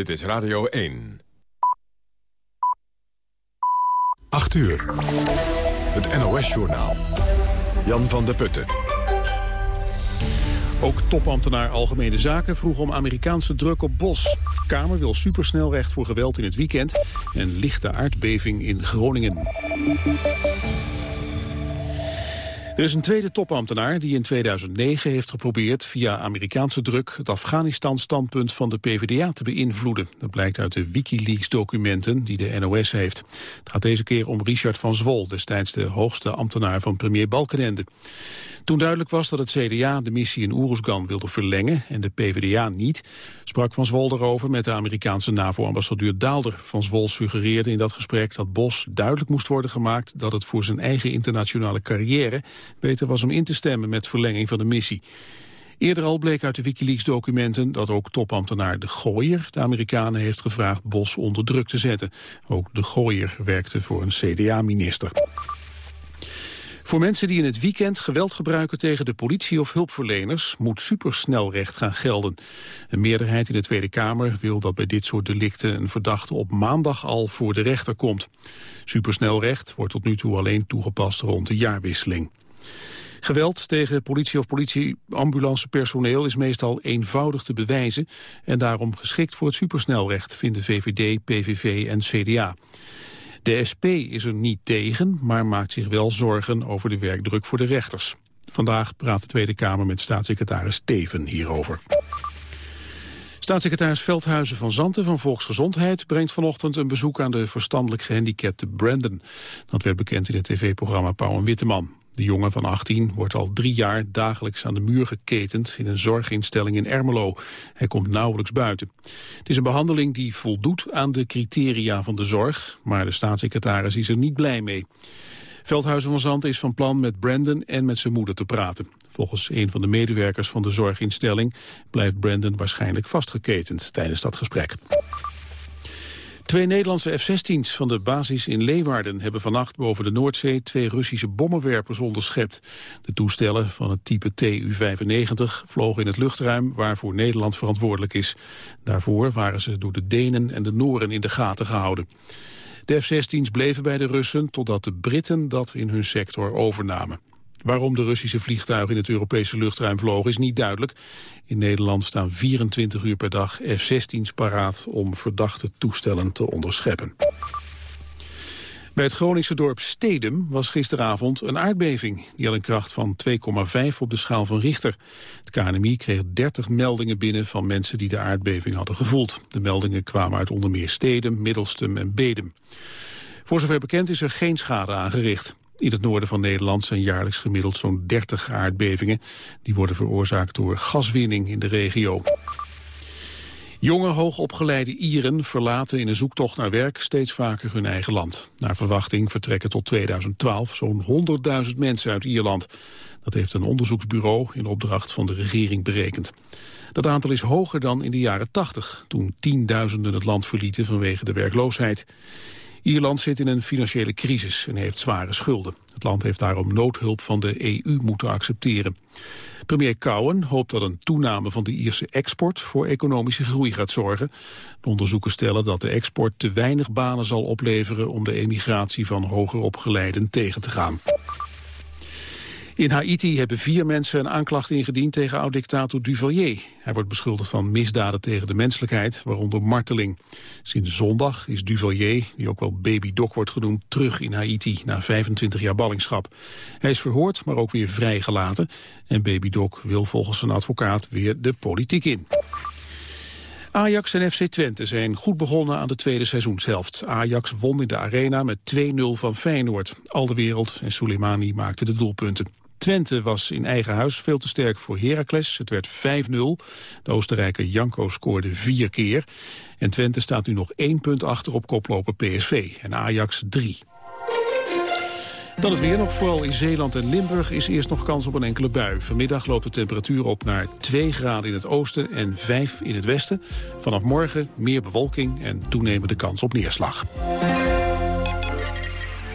Dit is Radio 1. 8 uur. Het NOS-journaal. Jan van der Putten. Ook topambtenaar Algemene Zaken vroeg om Amerikaanse druk op Bos. Kamer wil supersnelrecht voor geweld in het weekend... en lichte aardbeving in Groningen. Er is een tweede topambtenaar die in 2009 heeft geprobeerd via Amerikaanse druk het Afghanistan-standpunt van de PvdA te beïnvloeden. Dat blijkt uit de Wikileaks-documenten die de NOS heeft. Het gaat deze keer om Richard van Zwol, destijds de hoogste ambtenaar van premier Balkenende. Toen duidelijk was dat het CDA de missie in Oeruzgan wilde verlengen en de PvdA niet, sprak Van Zwol erover met de Amerikaanse NAVO-ambassadeur Daalder. Van Zwol suggereerde in dat gesprek dat Bos duidelijk moest worden gemaakt dat het voor zijn eigen internationale carrière beter was om in te stemmen met verlenging van de missie. Eerder al bleek uit de Wikileaks-documenten dat ook topambtenaar De Gooier de Amerikanen heeft gevraagd Bos onder druk te zetten. Ook De Gooier werkte voor een CDA-minister. Voor mensen die in het weekend geweld gebruiken tegen de politie of hulpverleners moet supersnelrecht gaan gelden. Een meerderheid in de Tweede Kamer wil dat bij dit soort delicten een verdachte op maandag al voor de rechter komt. Supersnelrecht wordt tot nu toe alleen toegepast rond de jaarwisseling. Geweld tegen politie of politieambulancepersoneel is meestal eenvoudig te bewijzen en daarom geschikt voor het supersnelrecht, vinden VVD, PVV en CDA. De SP is er niet tegen, maar maakt zich wel zorgen over de werkdruk voor de rechters. Vandaag praat de Tweede Kamer met staatssecretaris Steven hierover. Staatssecretaris Veldhuizen van Zanten van Volksgezondheid brengt vanochtend een bezoek aan de verstandelijk gehandicapte Brandon. Dat werd bekend in het tv-programma Pauw en Witteman. De jongen van 18 wordt al drie jaar dagelijks aan de muur geketend in een zorginstelling in Ermelo. Hij komt nauwelijks buiten. Het is een behandeling die voldoet aan de criteria van de zorg, maar de staatssecretaris is er niet blij mee. Veldhuizen van Zand is van plan met Brandon en met zijn moeder te praten. Volgens een van de medewerkers van de zorginstelling blijft Brandon waarschijnlijk vastgeketend tijdens dat gesprek. Twee Nederlandse F-16's van de basis in Leeuwarden hebben vannacht boven de Noordzee twee Russische bommenwerpers onderschept. De toestellen van het type Tu-95 vlogen in het luchtruim waarvoor Nederland verantwoordelijk is. Daarvoor waren ze door de Denen en de Noren in de gaten gehouden. De F-16's bleven bij de Russen totdat de Britten dat in hun sector overnamen. Waarom de Russische vliegtuigen in het Europese luchtruim vlogen is niet duidelijk. In Nederland staan 24 uur per dag F-16's paraat om verdachte toestellen te onderscheppen. Bij het Groningse dorp Stedum was gisteravond een aardbeving. Die had een kracht van 2,5 op de schaal van Richter. Het KNMI kreeg 30 meldingen binnen van mensen die de aardbeving hadden gevoeld. De meldingen kwamen uit onder meer Stedum, Middelstum en Bedum. Voor zover bekend is er geen schade aangericht. In het noorden van Nederland zijn jaarlijks gemiddeld zo'n 30 aardbevingen. Die worden veroorzaakt door gaswinning in de regio. Jonge, hoogopgeleide Ieren verlaten in een zoektocht naar werk steeds vaker hun eigen land. Naar verwachting vertrekken tot 2012 zo'n 100.000 mensen uit Ierland. Dat heeft een onderzoeksbureau in opdracht van de regering berekend. Dat aantal is hoger dan in de jaren 80, toen tienduizenden het land verlieten vanwege de werkloosheid. Ierland zit in een financiële crisis en heeft zware schulden. Het land heeft daarom noodhulp van de EU moeten accepteren. Premier Cowen hoopt dat een toename van de Ierse export voor economische groei gaat zorgen. De onderzoeken stellen dat de export te weinig banen zal opleveren om de emigratie van hoger opgeleiden tegen te gaan. In Haiti hebben vier mensen een aanklacht ingediend tegen oud-dictator Duvalier. Hij wordt beschuldigd van misdaden tegen de menselijkheid, waaronder marteling. Sinds zondag is Duvalier, die ook wel Baby Doc wordt genoemd, terug in Haiti na 25 jaar ballingschap. Hij is verhoord, maar ook weer vrijgelaten. En Baby Doc wil volgens zijn advocaat weer de politiek in. Ajax en FC Twente zijn goed begonnen aan de tweede seizoenshelft. Ajax won in de arena met 2-0 van Feyenoord. Al de wereld en Soleimani maakten de doelpunten. Twente was in eigen huis veel te sterk voor Heracles. Het werd 5-0. De Oostenrijker Janko scoorde vier keer. En Twente staat nu nog één punt achter op koploper PSV en Ajax 3. Dan het weer nog. Vooral in Zeeland en Limburg is eerst nog kans op een enkele bui. Vanmiddag loopt de temperatuur op naar 2 graden in het oosten en 5 in het westen. Vanaf morgen meer bewolking en toenemende kans op neerslag.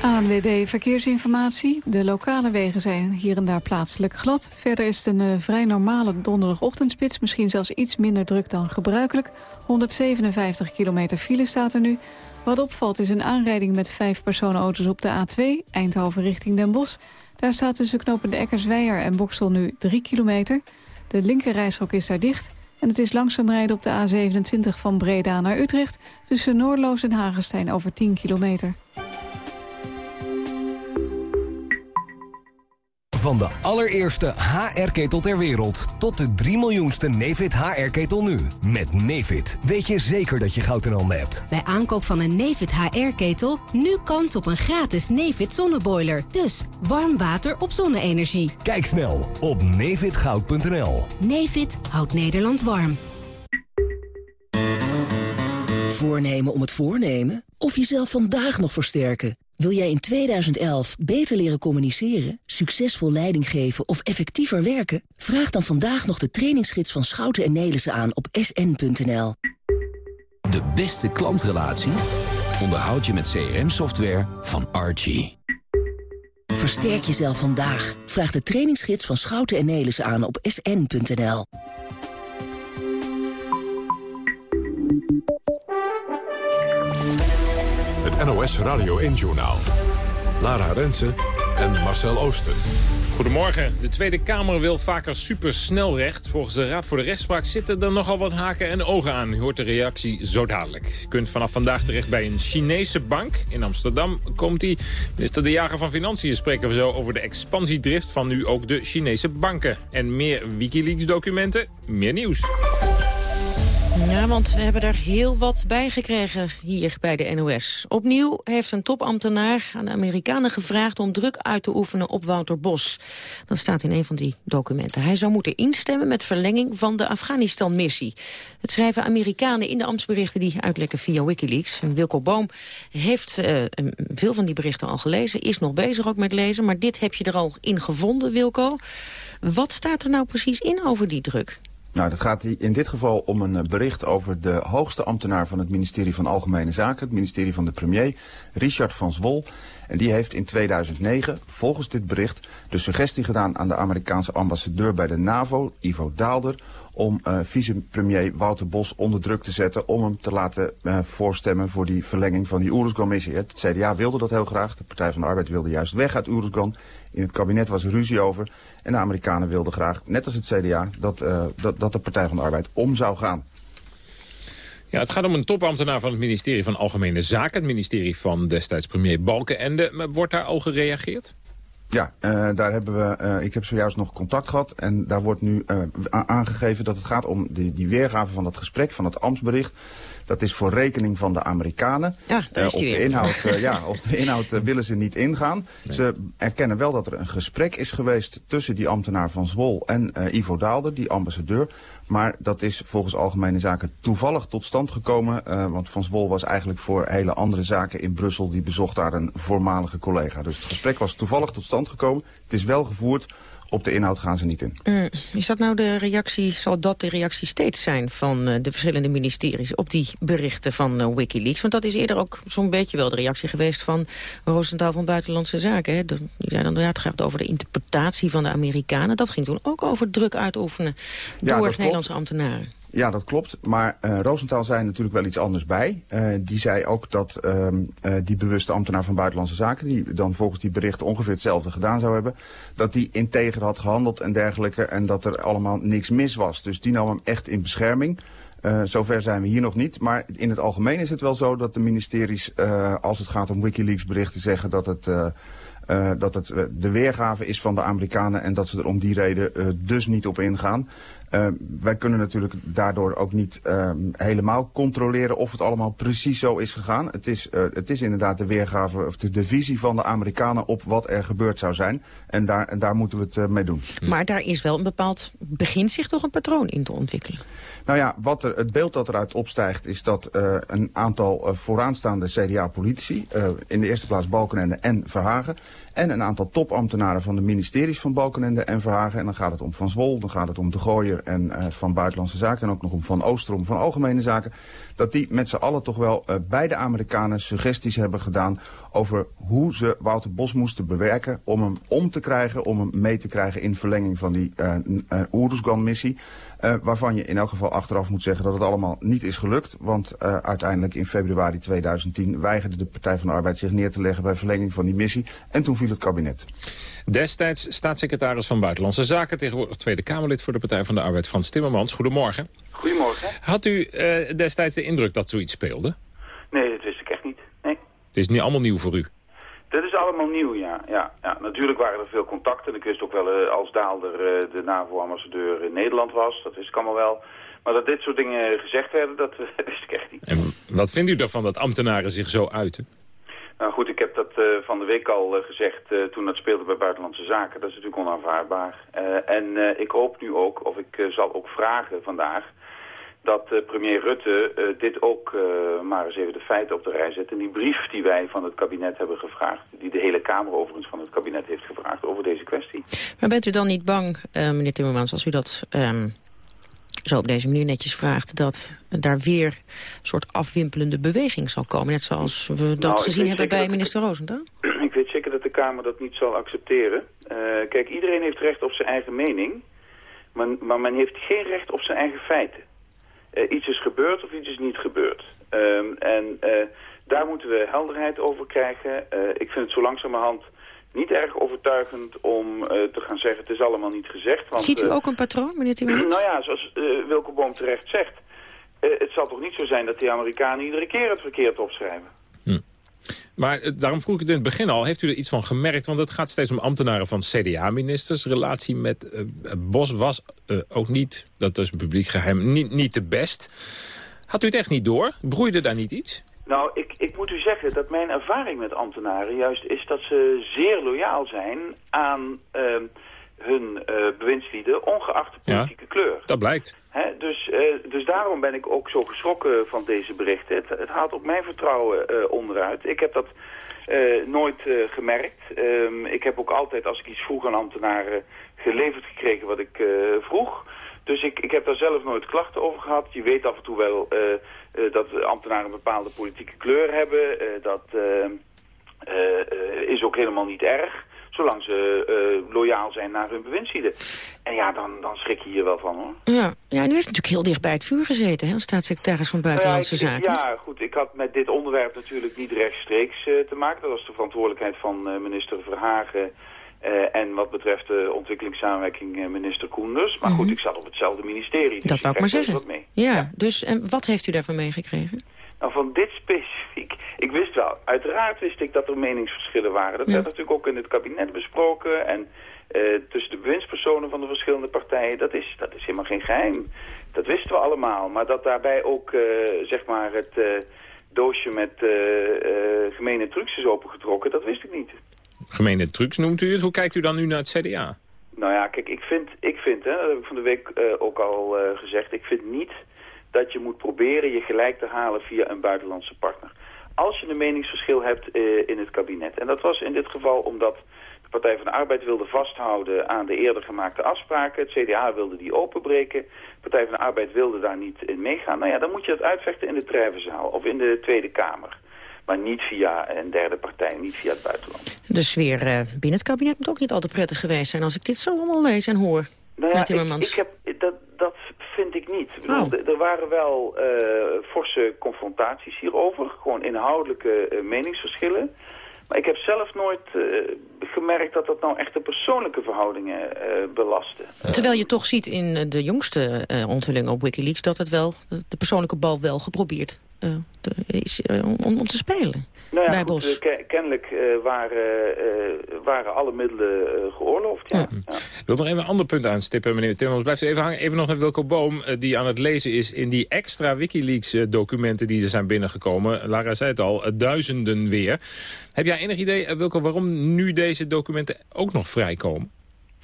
ANWB Verkeersinformatie. De lokale wegen zijn hier en daar plaatselijk glad. Verder is het een uh, vrij normale donderdagochtendspits. Misschien zelfs iets minder druk dan gebruikelijk. 157 kilometer file staat er nu. Wat opvalt is een aanrijding met vijf personenauto's op de A2... Eindhoven richting Den Bosch. Daar staat tussen knopen de Eckersweijer en Boksel nu 3 kilometer. De linkerrijstrook is daar dicht... En het is langzaam rijden op de A27 van Breda naar Utrecht... tussen Noordloos en Hagestein over 10 kilometer. Van de allereerste HR-ketel ter wereld tot de 3 miljoenste Nefit HR-ketel nu. Met Nefit weet je zeker dat je goud in handen hebt. Bij aankoop van een Nefit HR-ketel nu kans op een gratis Nefit zonneboiler. Dus warm water op zonne-energie. Kijk snel op nefitgoud.nl. Nefit houdt Nederland warm. Voornemen om het voornemen? Of jezelf vandaag nog versterken? Wil jij in 2011 beter leren communiceren, succesvol leiding geven of effectiever werken? Vraag dan vandaag nog de trainingsgids van Schouten en Nelissen aan op sn.nl. De beste klantrelatie onderhoud je met CRM-software van Archie. Versterk jezelf vandaag. Vraag de trainingsgids van Schouten en Nelissen aan op sn.nl. NOS Radio 1-journaal. Lara Rensen en Marcel Ooster. Goedemorgen. De Tweede Kamer wil vaker supersnelrecht. Volgens de Raad voor de Rechtspraak zitten er nogal wat haken en ogen aan. U hoort de reactie zo dadelijk. U kunt vanaf vandaag terecht bij een Chinese bank. In Amsterdam komt die. Minister De Jager van Financiën spreken we zo over de expansiedrift van nu ook de Chinese banken. En meer Wikileaks-documenten, meer nieuws. Ja, want we hebben er heel wat bij gekregen hier bij de NOS. Opnieuw heeft een topambtenaar aan de Amerikanen gevraagd... om druk uit te oefenen op Wouter Bos. Dat staat in een van die documenten. Hij zou moeten instemmen met verlenging van de Afghanistan-missie. Het schrijven Amerikanen in de ambtsberichten die uitlekken via Wikileaks. En Wilco Boom heeft uh, veel van die berichten al gelezen. Is nog bezig ook met lezen, maar dit heb je er al in gevonden, Wilco. Wat staat er nou precies in over die druk? Nou, dat gaat in dit geval om een eh, bericht over de hoogste ambtenaar van het ministerie van Algemene Zaken, het ministerie van de premier, Richard van Zwol. En die heeft in 2009, volgens dit bericht, de suggestie gedaan aan de Amerikaanse ambassadeur bij de NAVO, Ivo Daalder, om uh, vicepremier Wouter Bos onder druk te zetten om hem te laten uh, voorstemmen voor die verlenging van die Oeruzgan-missie. Het CDA wilde dat heel graag, de Partij van de Arbeid wilde juist weg uit Oeruzgan. In het kabinet was er ruzie over en de Amerikanen wilden graag, net als het CDA, dat, uh, dat, dat de Partij van de Arbeid om zou gaan. Ja, het gaat om een topambtenaar van het ministerie van Algemene Zaken. Het ministerie van destijds premier Balkenende. Wordt daar al gereageerd? Ja, uh, daar hebben we, uh, ik heb zojuist nog contact gehad en daar wordt nu uh, aangegeven dat het gaat om die, die weergave van dat gesprek, van het ambtsbericht. Dat is voor rekening van de Amerikanen. Ja, op, de inhoud, ja, op de inhoud willen ze niet ingaan. Nee. Ze erkennen wel dat er een gesprek is geweest tussen die ambtenaar van Zwol en Ivo Daalder, die ambassadeur. Maar dat is volgens Algemene Zaken toevallig tot stand gekomen. want Van Zwol was eigenlijk voor hele andere zaken in Brussel. Die bezocht daar een voormalige collega. Dus het gesprek was toevallig tot stand gekomen. Het is wel gevoerd op de inhoud gaan ze niet in. Mm, is dat nou de reactie, zal dat de reactie steeds zijn van uh, de verschillende ministeries op die berichten van uh, Wikileaks? Want dat is eerder ook zo'n beetje wel de reactie geweest van Roosentaal van Buitenlandse Zaken. Hè? Dat, die zei dan, ja, het gaat over de interpretatie van de Amerikanen. Dat ging toen ook over druk uitoefenen ja, door Nederlandse ambtenaren. Ja, dat klopt. Maar uh, Roosentaal zei natuurlijk wel iets anders bij. Uh, die zei ook dat uh, die bewuste ambtenaar van Buitenlandse Zaken... die dan volgens die berichten ongeveer hetzelfde gedaan zou hebben... dat die integer had gehandeld en dergelijke... en dat er allemaal niks mis was. Dus die nam hem echt in bescherming. Zover zijn we hier nog niet. Maar in het algemeen is het wel zo dat de ministeries... Als het gaat om Wikileaks berichten zeggen dat het... Dat het de weergave is van de Amerikanen en dat ze er om die reden dus niet op ingaan. Uh, wij kunnen natuurlijk daardoor ook niet uh, helemaal controleren of het allemaal precies zo is gegaan. Het is, uh, het is inderdaad de weergave, of de, de, visie van de Amerikanen op wat er gebeurd zou zijn. En daar, en daar moeten we het mee doen. Maar daar is wel een bepaald, begint zich toch een patroon in te ontwikkelen? Nou ja, wat er, het beeld dat eruit opstijgt is dat een aantal vooraanstaande CDA-politici, in de eerste plaats Balkenende en Verhagen, en een aantal topambtenaren van de ministeries van Balkenende en Verhagen. En dan gaat het om Van Zwol, dan gaat het om De Gooier en uh, van Buitenlandse Zaken... en ook nog om Van Oosterom van Algemene Zaken... dat die met z'n allen toch wel uh, bij de Amerikanen suggesties hebben gedaan over hoe ze Wouter Bos moesten bewerken om hem om te krijgen, om hem mee te krijgen in verlenging van die uh, uh, missie uh, waarvan je in elk geval achteraf moet zeggen dat het allemaal niet is gelukt. Want uh, uiteindelijk in februari 2010 weigerde de Partij van de Arbeid zich neer te leggen bij verlenging van die missie. En toen viel het kabinet. Destijds staatssecretaris van Buitenlandse Zaken, tegenwoordig Tweede Kamerlid voor de Partij van de Arbeid, Frans Timmermans. Goedemorgen. Goedemorgen. Had u destijds de indruk dat zoiets speelde? Nee, dat wist ik echt niet. Nee. Het is niet allemaal nieuw voor u? Dat is allemaal nieuw, ja. ja, ja. Natuurlijk waren er veel contacten. Ik wist ook wel uh, als Daalder uh, de NAVO-ambassadeur in Nederland was. Dat wist ik allemaal wel. Maar dat dit soort dingen gezegd werden, dat wist ik echt niet. En wat vindt u ervan dat ambtenaren zich zo uiten? Nou goed, ik heb dat uh, van de week al gezegd toen dat speelde bij Buitenlandse Zaken. Dat is natuurlijk onaanvaardbaar. en ik hoop nu ook, of ik zal ook vragen vandaag dat uh, premier Rutte uh, dit ook uh, maar eens even de feiten op de rij zet. En die brief die wij van het kabinet hebben gevraagd... die de hele Kamer overigens van het kabinet heeft gevraagd over deze kwestie. Maar bent u dan niet bang, meneer Timmermans, als u dat um, zo op deze manier netjes vraagt... dat daar weer een soort afwimpelende beweging zal komen? Net zoals we dat nou, gezien hebben bij minister Roosentaal? Ik weet zeker dat de Kamer dat niet zal accepteren. kijk, iedereen heeft recht op zijn eigen mening... Maar, maar men heeft geen recht op zijn eigen feiten. Uh, iets is gebeurd of iets is niet gebeurd. Um, en uh, daar moeten we helderheid over krijgen. Uh, ik vind het zo langzamerhand niet erg overtuigend om te gaan zeggen... het is allemaal niet gezegd. Want, Ziet u ook een patroon, meneer Timmermans? Nou ja, zoals Wilke Boom terecht zegt... het zal toch niet zo zijn dat die Amerikanen iedere keer het verkeerd opschrijven? Maar eh, daarom vroeg ik het in het begin al, heeft u er iets van gemerkt? Want het gaat steeds om ambtenaren van CDA-ministers. Relatie met uh, Bos was ook niet, dat is een publiek geheim, niet, niet de best. Had u het echt niet door? Broeide daar niet iets? Nou, ik, ik moet u zeggen dat mijn ervaring met ambtenaren juist is dat ze zeer loyaal zijn aan ehm, hun uh, bewindslieden, ongeacht de politieke ja, kleur. Dat blijkt. He, dus, uh, dus daarom ben ik ook zo geschrokken van deze berichten. Het, het haalt ook mijn vertrouwen uh, onderuit. Ik heb dat nooit gemerkt. Um, ik heb ook altijd, als ik iets vroeg aan ambtenaren, geleverd gekregen wat ik vroeg. Dus ik, ik heb daar zelf nooit klachten over gehad. Je weet af en toe wel dat ambtenaren een bepaalde politieke kleur hebben. dat is ook helemaal niet erg zolang ze uh, loyaal zijn naar hun bewindslieden. En ja, dan, dan schrik je hier wel van, hoor. Ja, ja en u heeft natuurlijk heel dicht bij het vuur gezeten, hè, als staatssecretaris van Buitenlandse nou ja, Zaken. Ja, goed, ik had met dit onderwerp natuurlijk niet rechtstreeks uh, te maken. Dat was de verantwoordelijkheid van uh, minister Verhagen... en wat betreft de ontwikkelingssamenwerking minister Koenders. Maar mm -hmm. goed, ik zat op hetzelfde ministerie. Dus dat wou ik maar zeggen. Mee. Ja, ja, dus en wat heeft u daarvan meegekregen? Nou, van dit specifiek... Ik wist wel, uiteraard wist ik dat er meningsverschillen waren. Dat ja. werd natuurlijk ook in het kabinet besproken. En uh, tussen de bewindspersonen van de verschillende partijen, dat is, dat is helemaal geen geheim. Dat wisten we allemaal. Maar dat daarbij ook, uh, zeg maar, het uh, doosje met gemene trucs is opengetrokken, dat wist ik niet. Gemene trucs noemt u het. Hoe kijkt u dan nu naar het CDA? Nou ja, kijk, ik vind, ik vind hè, dat heb ik van de week ook al gezegd, ik vind niet dat je moet proberen je gelijk te halen via een buitenlandse partner. Als je een meningsverschil hebt uh, in het kabinet. En dat was in dit geval omdat de Partij van de Arbeid wilde vasthouden aan de eerder gemaakte afspraken. Het CDA wilde die openbreken. De Partij van de Arbeid wilde daar niet in meegaan. Nou ja, dan moet je dat uitvechten in de Treffenzaal of in de Tweede Kamer. Maar niet via een derde partij, niet via het buitenland. De sfeer uh, binnen het kabinet moet ook niet altijd prettig geweest zijn... als ik dit zo allemaal lees en hoor. Nou ja, ik, ik, heb, dat, dat vind ik niet. Oh. Er waren wel uh, forse confrontaties hierover. Gewoon inhoudelijke uh, meningsverschillen. Maar ik heb zelf nooit uh, gemerkt dat dat nou echt de persoonlijke verhoudingen belastte. Terwijl je toch ziet in de jongste onthulling op Wikileaks... dat het wel, de persoonlijke bal wel geprobeerd te, is om, om te spelen. Nou ja, goed, kennelijk uh, waren, uh, waren alle middelen uh, geoorloofd. Ja. ja. Ik wil nog even een ander punt aanstippen, meneer Timmermans. Blijft even hangen. Even nog naar Wilco Boom, die aan het lezen is in die extra Wikileaks-documenten die er zijn binnengekomen. Lara zei het al, duizenden weer. Heb jij enig idee, Wilco, waarom nu deze documenten ook nog vrijkomen?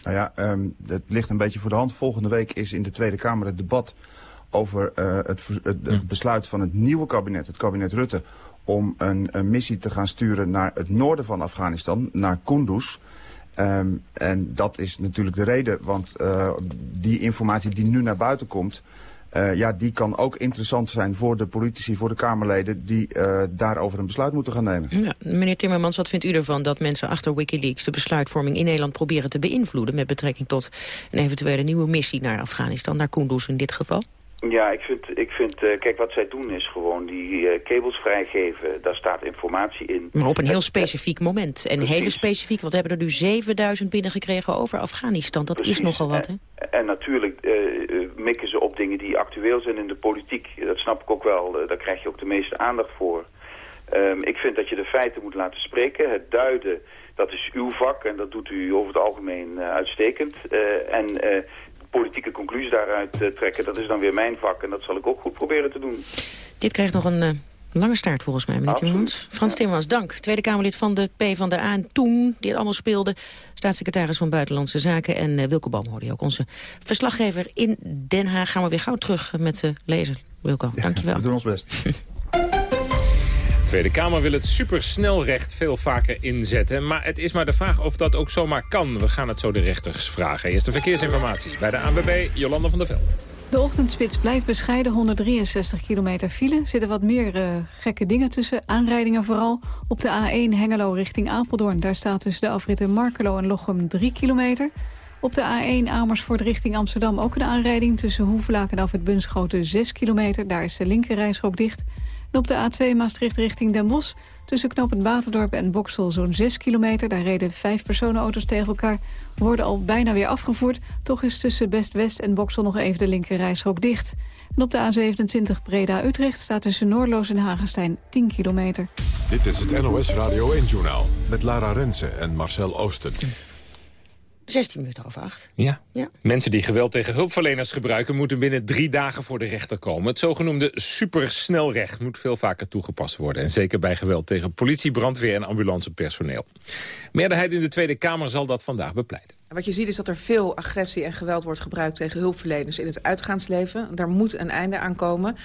Nou ja, um, het ligt een beetje voor de hand. Volgende week is in de Tweede Kamer het debat over het, het, het besluit van het nieuwe kabinet, het kabinet Rutte om een, een, missie te gaan sturen naar het noorden van Afghanistan, naar Kunduz. Um, en dat is natuurlijk de reden, want uh, die informatie die nu naar buiten komt... Uh, ja, die kan ook interessant zijn voor de politici, voor de Kamerleden... die uh, daarover een besluit moeten gaan nemen. Ja, meneer Timmermans, wat vindt u ervan dat mensen achter Wikileaks... de besluitvorming in Nederland proberen te beïnvloeden... met betrekking tot een eventuele nieuwe missie naar Afghanistan, naar Kunduz in dit geval? Ja, ik vind, ik vind uh, kijk, wat zij doen is gewoon die uh, kabels vrijgeven. Daar staat informatie in. Maar op een heel specifiek moment. En Precies. hele specifiek, want we hebben er nu 7000 binnengekregen over Afghanistan. Dat Precies. is nogal wat, hè? En, en natuurlijk uh, mikken ze op dingen die actueel zijn in de politiek. Dat snap ik ook wel. daar krijg je ook de meeste aandacht voor. Um, ik vind dat je de feiten moet laten spreken. Het duiden, dat is uw vak en dat doet u over het algemeen uitstekend. en politieke conclusie daaruit uh, trekken. Dat is dan weer mijn vak en dat zal ik ook goed proberen te doen. Dit krijgt nog een uh, lange staart volgens mij, meneer Timmermans. Frans ja. Timmermans, dank. Tweede Kamerlid van de P van de A en toen, die het allemaal speelde... staatssecretaris van Buitenlandse Zaken en uh, Wilco Boom hoorde je ook. Onze verslaggever in Den Haag gaan we weer gauw terug met uh, lezen. Wilco, ja, dankjewel. We doen ons best. De Tweede Kamer wil het supersnelrecht veel vaker inzetten. Maar het is maar de vraag of dat ook zomaar kan. We gaan het zo de rechters vragen. Eerst de verkeersinformatie bij de ANWB, Jolanda van der Velde. De ochtendspits blijft bescheiden, 163 kilometer file. Zitten wat meer uh, gekke dingen tussen, aanrijdingen vooral. Op de A1 Hengelo richting Apeldoorn. Daar staat tussen de afritten Markelo en Lochem 3 kilometer. Op de A1 Amersfoort richting Amsterdam ook een aanrijding... tussen Hoevelaak en af het Bunschoten 6 kilometer. Daar is de linkerrijstrook dicht. En op de A2 Maastricht richting Den Bosch... tussen knooppunt Baterdorp en Boksel zo'n 6 kilometer. Daar reden vijf personenauto's tegen elkaar. Worden al bijna weer afgevoerd. Toch is tussen Best-West en Boksel nog even de linkerrijstrook dicht. En op de A27 Breda-Utrecht staat tussen Noordloos en Hagenstein 10 kilometer. Dit is het NOS Radio 1-journaal met Lara Rensen en Marcel Oosten. 16 minuten over 8. Ja. ja. Mensen die geweld tegen hulpverleners gebruiken... moeten binnen drie dagen voor de rechter komen. Het zogenoemde supersnelrecht moet veel vaker toegepast worden. En zeker bij geweld tegen politie, brandweer en ambulancepersoneel. Meerderheid in de Tweede Kamer zal dat vandaag bepleiten. Wat je ziet is dat er veel agressie en geweld wordt gebruikt tegen hulpverleners in het uitgaansleven. Daar moet een einde aan komen.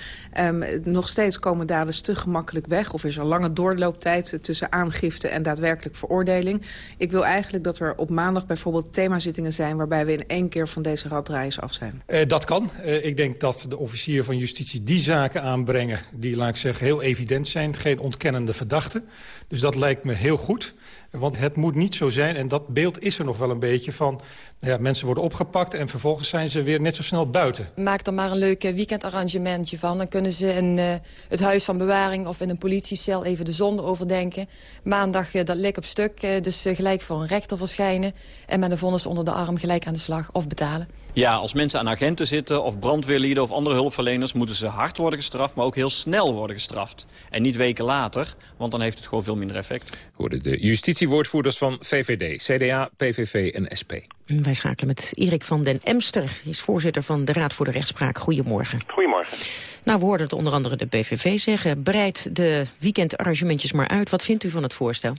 Um, nog steeds komen daders te gemakkelijk weg. Of is er lange doorlooptijd tussen aangifte en daadwerkelijk veroordeling. Ik wil eigenlijk dat er op maandag bijvoorbeeld themazittingen zijn... waarbij we in één keer van deze raddraaiers af zijn. Uh, dat kan. Uh, ik denk dat de officier van justitie die zaken aanbrengen... die, laat ik zeggen, heel evident zijn. Geen ontkennende verdachten. Dus dat lijkt me heel goed. Want het moet niet zo zijn, en dat beeld is er nog wel een beetje van... Nou ja, mensen worden opgepakt en vervolgens zijn ze weer net zo snel buiten. Maak er maar een leuk weekendarrangementje van. Dan kunnen ze in uh, het huis van bewaring of in een politiecel even de zonde overdenken. Maandag uh, dat lik op stuk, dus gelijk voor een rechter verschijnen. En met een vonnis onder de arm gelijk aan de slag of betalen. Ja, als mensen aan agenten zitten of brandweerlieden of andere hulpverleners... moeten ze hard worden gestraft, maar ook heel snel worden gestraft. En niet weken later, want dan heeft het gewoon veel minder effect. Hoorden de justitiewoordvoerders van VVD, CDA, PVV en SP. Wij schakelen met Erik van den Emster. Hij is voorzitter van de Raad voor de Rechtspraak. Goedemorgen. Goedemorgen. Nou, we hoorden het onder andere de PVV zeggen. Breid de weekendarrangementjes maar uit. Wat vindt u van het voorstel?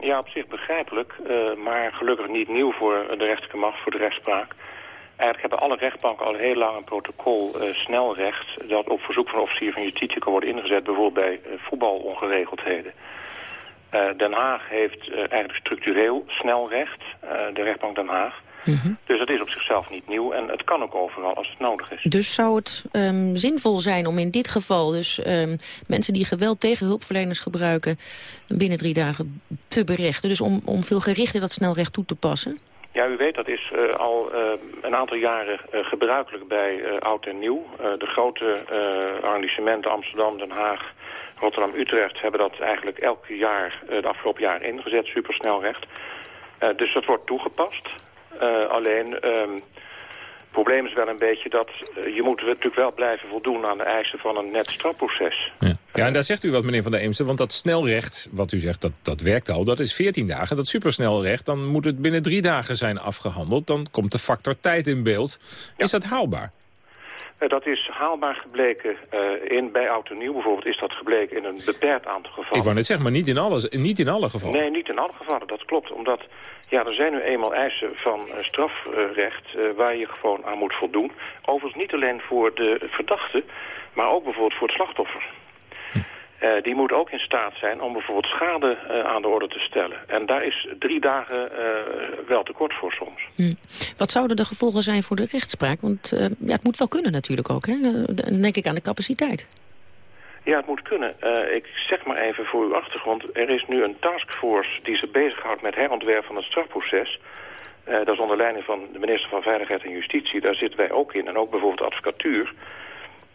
Ja, op zich begrijpelijk. Uh, maar gelukkig niet nieuw voor de rechterlijke macht, voor de rechtspraak. Eigenlijk hebben alle rechtbanken al heel lang een protocol uh, snelrecht... dat op verzoek van officier van justitie kan worden ingezet... bijvoorbeeld bij uh, voetbalongeregeldheden. Uh, Den Haag heeft eigenlijk structureel snelrecht, de rechtbank Den Haag. Mm -hmm. Dus dat is op zichzelf niet nieuw en het kan ook overal als het nodig is. Dus zou het um, zinvol zijn om in dit geval dus um, mensen die geweld tegen hulpverleners gebruiken... binnen drie dagen te berechten? Dus om, om veel gerichter dat snelrecht toe te passen? Ja, u weet, dat is uh, al uh, een aantal jaren uh, gebruikelijk bij oud en nieuw. de grote arrondissementen Amsterdam, Den Haag, Rotterdam, Utrecht... hebben dat eigenlijk elk jaar, de afgelopen jaar ingezet, supersnelrecht. dus dat wordt toegepast. alleen, het probleem is wel een beetje dat je moet natuurlijk wel blijven voldoen... aan de eisen van een net strafproces. Ja. Ja, en daar zegt u wat, meneer Van der Eemsten. Want dat snelrecht, wat u zegt, dat, dat werkt al. Dat is 14 dagen. Dat supersnelrecht, dan moet het binnen drie dagen zijn afgehandeld. Dan komt de factor tijd in beeld. Ja. Is dat haalbaar? Uh, dat is haalbaar gebleken uh, in, bij Auto Nieuw bijvoorbeeld. Is dat gebleken in een beperkt aantal gevallen. Ik wou net zeggen, maar niet in, alles, niet in alle gevallen. Nee, niet in alle gevallen. Dat klopt. Omdat ja, er zijn nu eenmaal eisen van uh, strafrecht waar je gewoon aan moet voldoen. Overigens niet alleen voor de verdachte, maar ook bijvoorbeeld voor het slachtoffer. Uh, die moet ook in staat zijn om bijvoorbeeld schade uh, aan de orde te stellen. En daar is drie dagen uh, wel tekort voor soms. Hm. Wat zouden de gevolgen zijn voor de rechtspraak? Want ja, het moet wel kunnen natuurlijk ook. Hè? Dan denk ik aan de capaciteit. Ja, het moet kunnen. ik zeg maar even voor uw achtergrond. Er is nu een taskforce die zich bezighoudt met herontwerp van het strafproces. dat is onder leiding van de minister van Veiligheid en Justitie. Daar zitten wij ook in. En ook bijvoorbeeld advocatuur.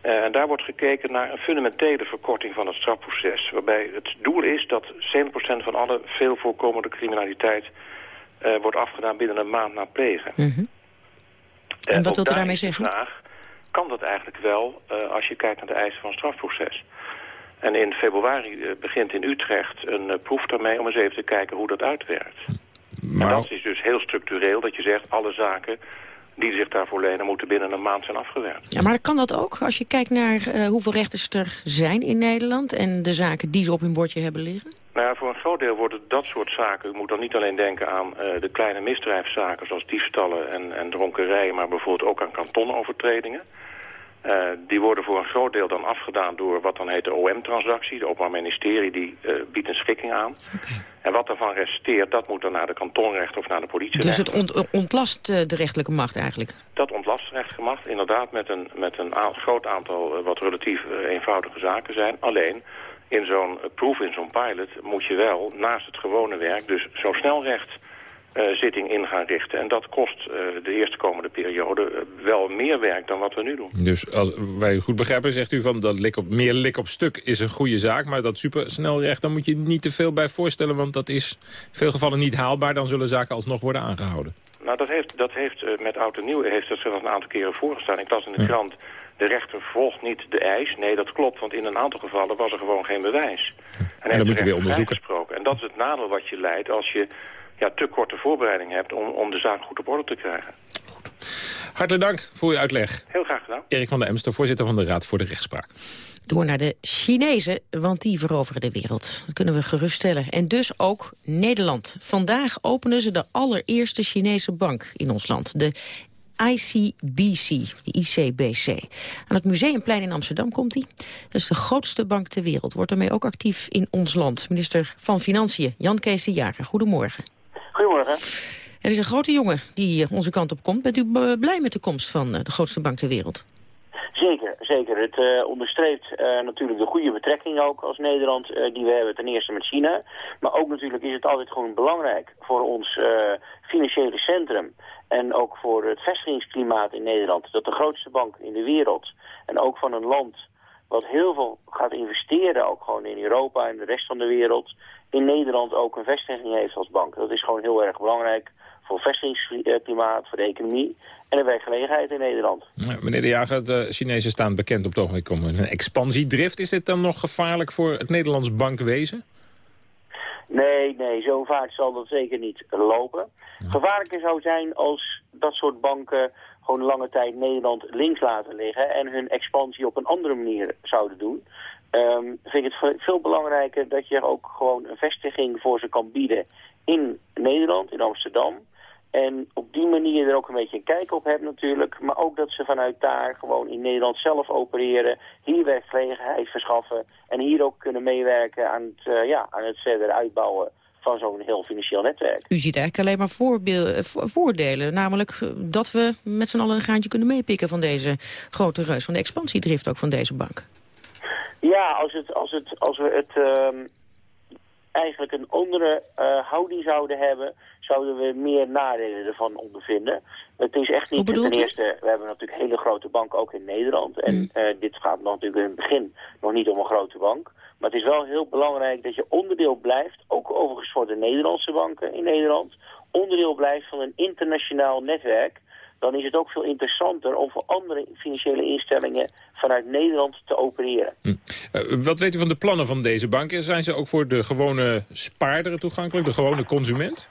Uh, en daar wordt gekeken naar een fundamentele verkorting van het strafproces. Waarbij het doel is dat 7% van alle veel voorkomende criminaliteit uh, wordt afgedaan binnen een maand na plegen. Mm -hmm. uh, en wat wilt u daarmee zeggen? Vraag, kan dat eigenlijk wel als je kijkt naar de eisen van het strafproces? En in februari begint in Utrecht een proef daarmee om eens even te kijken hoe dat uitwerkt. Maar... En dat is dus heel structureel dat je zegt alle zaken die zich daarvoor lenen moeten binnen een maand zijn afgewerkt. Ja, maar kan dat ook als je kijkt naar uh, hoeveel rechters er zijn in Nederland... en de zaken die ze op hun bordje hebben liggen? Nou ja, voor een groot deel worden dat soort zaken... u moet dan niet alleen denken aan uh, de kleine misdrijfszaken... zoals diefstallen en, en dronkerij, maar bijvoorbeeld ook aan kantonovertredingen. Uh, die worden voor een groot deel dan afgedaan door wat dan heet de OM-transactie. De Openbaar Ministerie die uh, biedt een schikking aan. Okay. En wat daarvan resteert, dat moet dan naar de kantonrecht of naar de politie. Dus het ont ontlast uh, de rechtelijke macht eigenlijk? Dat ontlast de rechtelijke macht, inderdaad met een, met een groot aantal wat relatief eenvoudige zaken zijn. Alleen, in zo'n proef, in zo'n pilot, moet je wel naast het gewone werk, dus zo snel recht uh, zitting in gaan richten. En dat kost uh, de eerste komende periode uh, wel meer werk dan wat we nu doen. Dus als wij goed begrijpen, zegt u van dat lik op, meer lik op stuk is een goede zaak. Maar dat supersnelrecht, daar moet je niet te veel bij voorstellen. Want dat is in veel gevallen niet haalbaar. Dan zullen zaken alsnog worden aangehouden. Nou, dat heeft, dat heeft met oud en nieuw heeft dat zelfs een aantal keren voorgestaan. Ik las in de ja. krant, de rechter volgt niet de eis. Nee, dat klopt, want in een aantal gevallen was er gewoon geen bewijs. En, en dan moet je weer onderzoeken. En dat is het nadeel wat je leidt als je ja, te korte voorbereiding hebt om, om de zaak goed op orde te krijgen. Goed. Hartelijk dank voor uw uitleg. Heel graag gedaan. Erik van der Emster, voorzitter van de Raad voor de Rechtspraak. Door naar de Chinezen, want die veroveren de wereld. Dat kunnen we geruststellen. En dus ook Nederland. Vandaag openen ze de allereerste Chinese bank in ons land. De ICBC, de ICBC. Aan het Museumplein in Amsterdam komt hij. Dat is de grootste bank ter wereld. Wordt daarmee ook actief in ons land. Minister van Financiën, Jan Kees de Jager. Goedemorgen. Goedemorgen. Het is een grote jongen die onze kant op komt. Bent u blij met de komst van eh, de grootste bank ter wereld? Zeker, zeker. Het uh, onderstreept uh, natuurlijk de goede betrekking ook als Nederland uh, die we hebben ten eerste met China. Maar ook natuurlijk is het altijd gewoon belangrijk voor ons financiële centrum en ook voor het vestigingsklimaat in Nederland. Dat de grootste bank in de wereld en ook van een land wat heel veel gaat investeren, ook gewoon in Europa en de rest van de wereld, in Nederland ook een vestiging heeft als bank. Dat is gewoon heel erg belangrijk voor vestigingsklimaat, voor de economie en de werkgelegenheid in Nederland. Ja, meneer De Jager, de Chinezen staan bekend op het ogenblik om een expansiedrift. Is dit dan nog gevaarlijk voor het Nederlands bankwezen? Nee, nee, zo vaak zal dat zeker niet lopen. Gevaarlijker zou zijn als dat soort banken gewoon lange tijd Nederland links laten liggen... en hun expansie op een andere manier zouden doen. Um, vind ik het veel belangrijker dat je ook gewoon een vestiging voor ze kan bieden in Nederland, in Amsterdam. En op die manier er ook een beetje een kijk op hebt natuurlijk. Maar ook dat ze vanuit daar gewoon in Nederland zelf opereren. Hier werkgelegenheid verschaffen. En hier ook kunnen meewerken aan het, uh, ja, aan het verder uitbouwen van zo'n heel financieel netwerk. U ziet eigenlijk alleen maar voordelen. Namelijk dat we met z'n allen een gaantje kunnen meepikken van deze grote reus. Van de expansiedrift ook van deze bank. Ja, als, het, als, het, als we het... Uh, eigenlijk een andere uh, houding zouden hebben, zouden we meer nadelen ervan ondervinden. Het is echt niet ten eerste, we hebben natuurlijk hele grote bank ook in Nederland. En mm. uh, dit gaat nog natuurlijk in het begin nog niet om een grote bank. Maar het is wel heel belangrijk dat je onderdeel blijft, ook overigens voor de Nederlandse banken in Nederland, onderdeel blijft van een internationaal netwerk dan is het ook veel interessanter om voor andere financiële instellingen vanuit Nederland te opereren. Hm. Uh, wat weet u van de plannen van deze banken? Zijn ze ook voor de gewone spaarder toegankelijk, de gewone consument?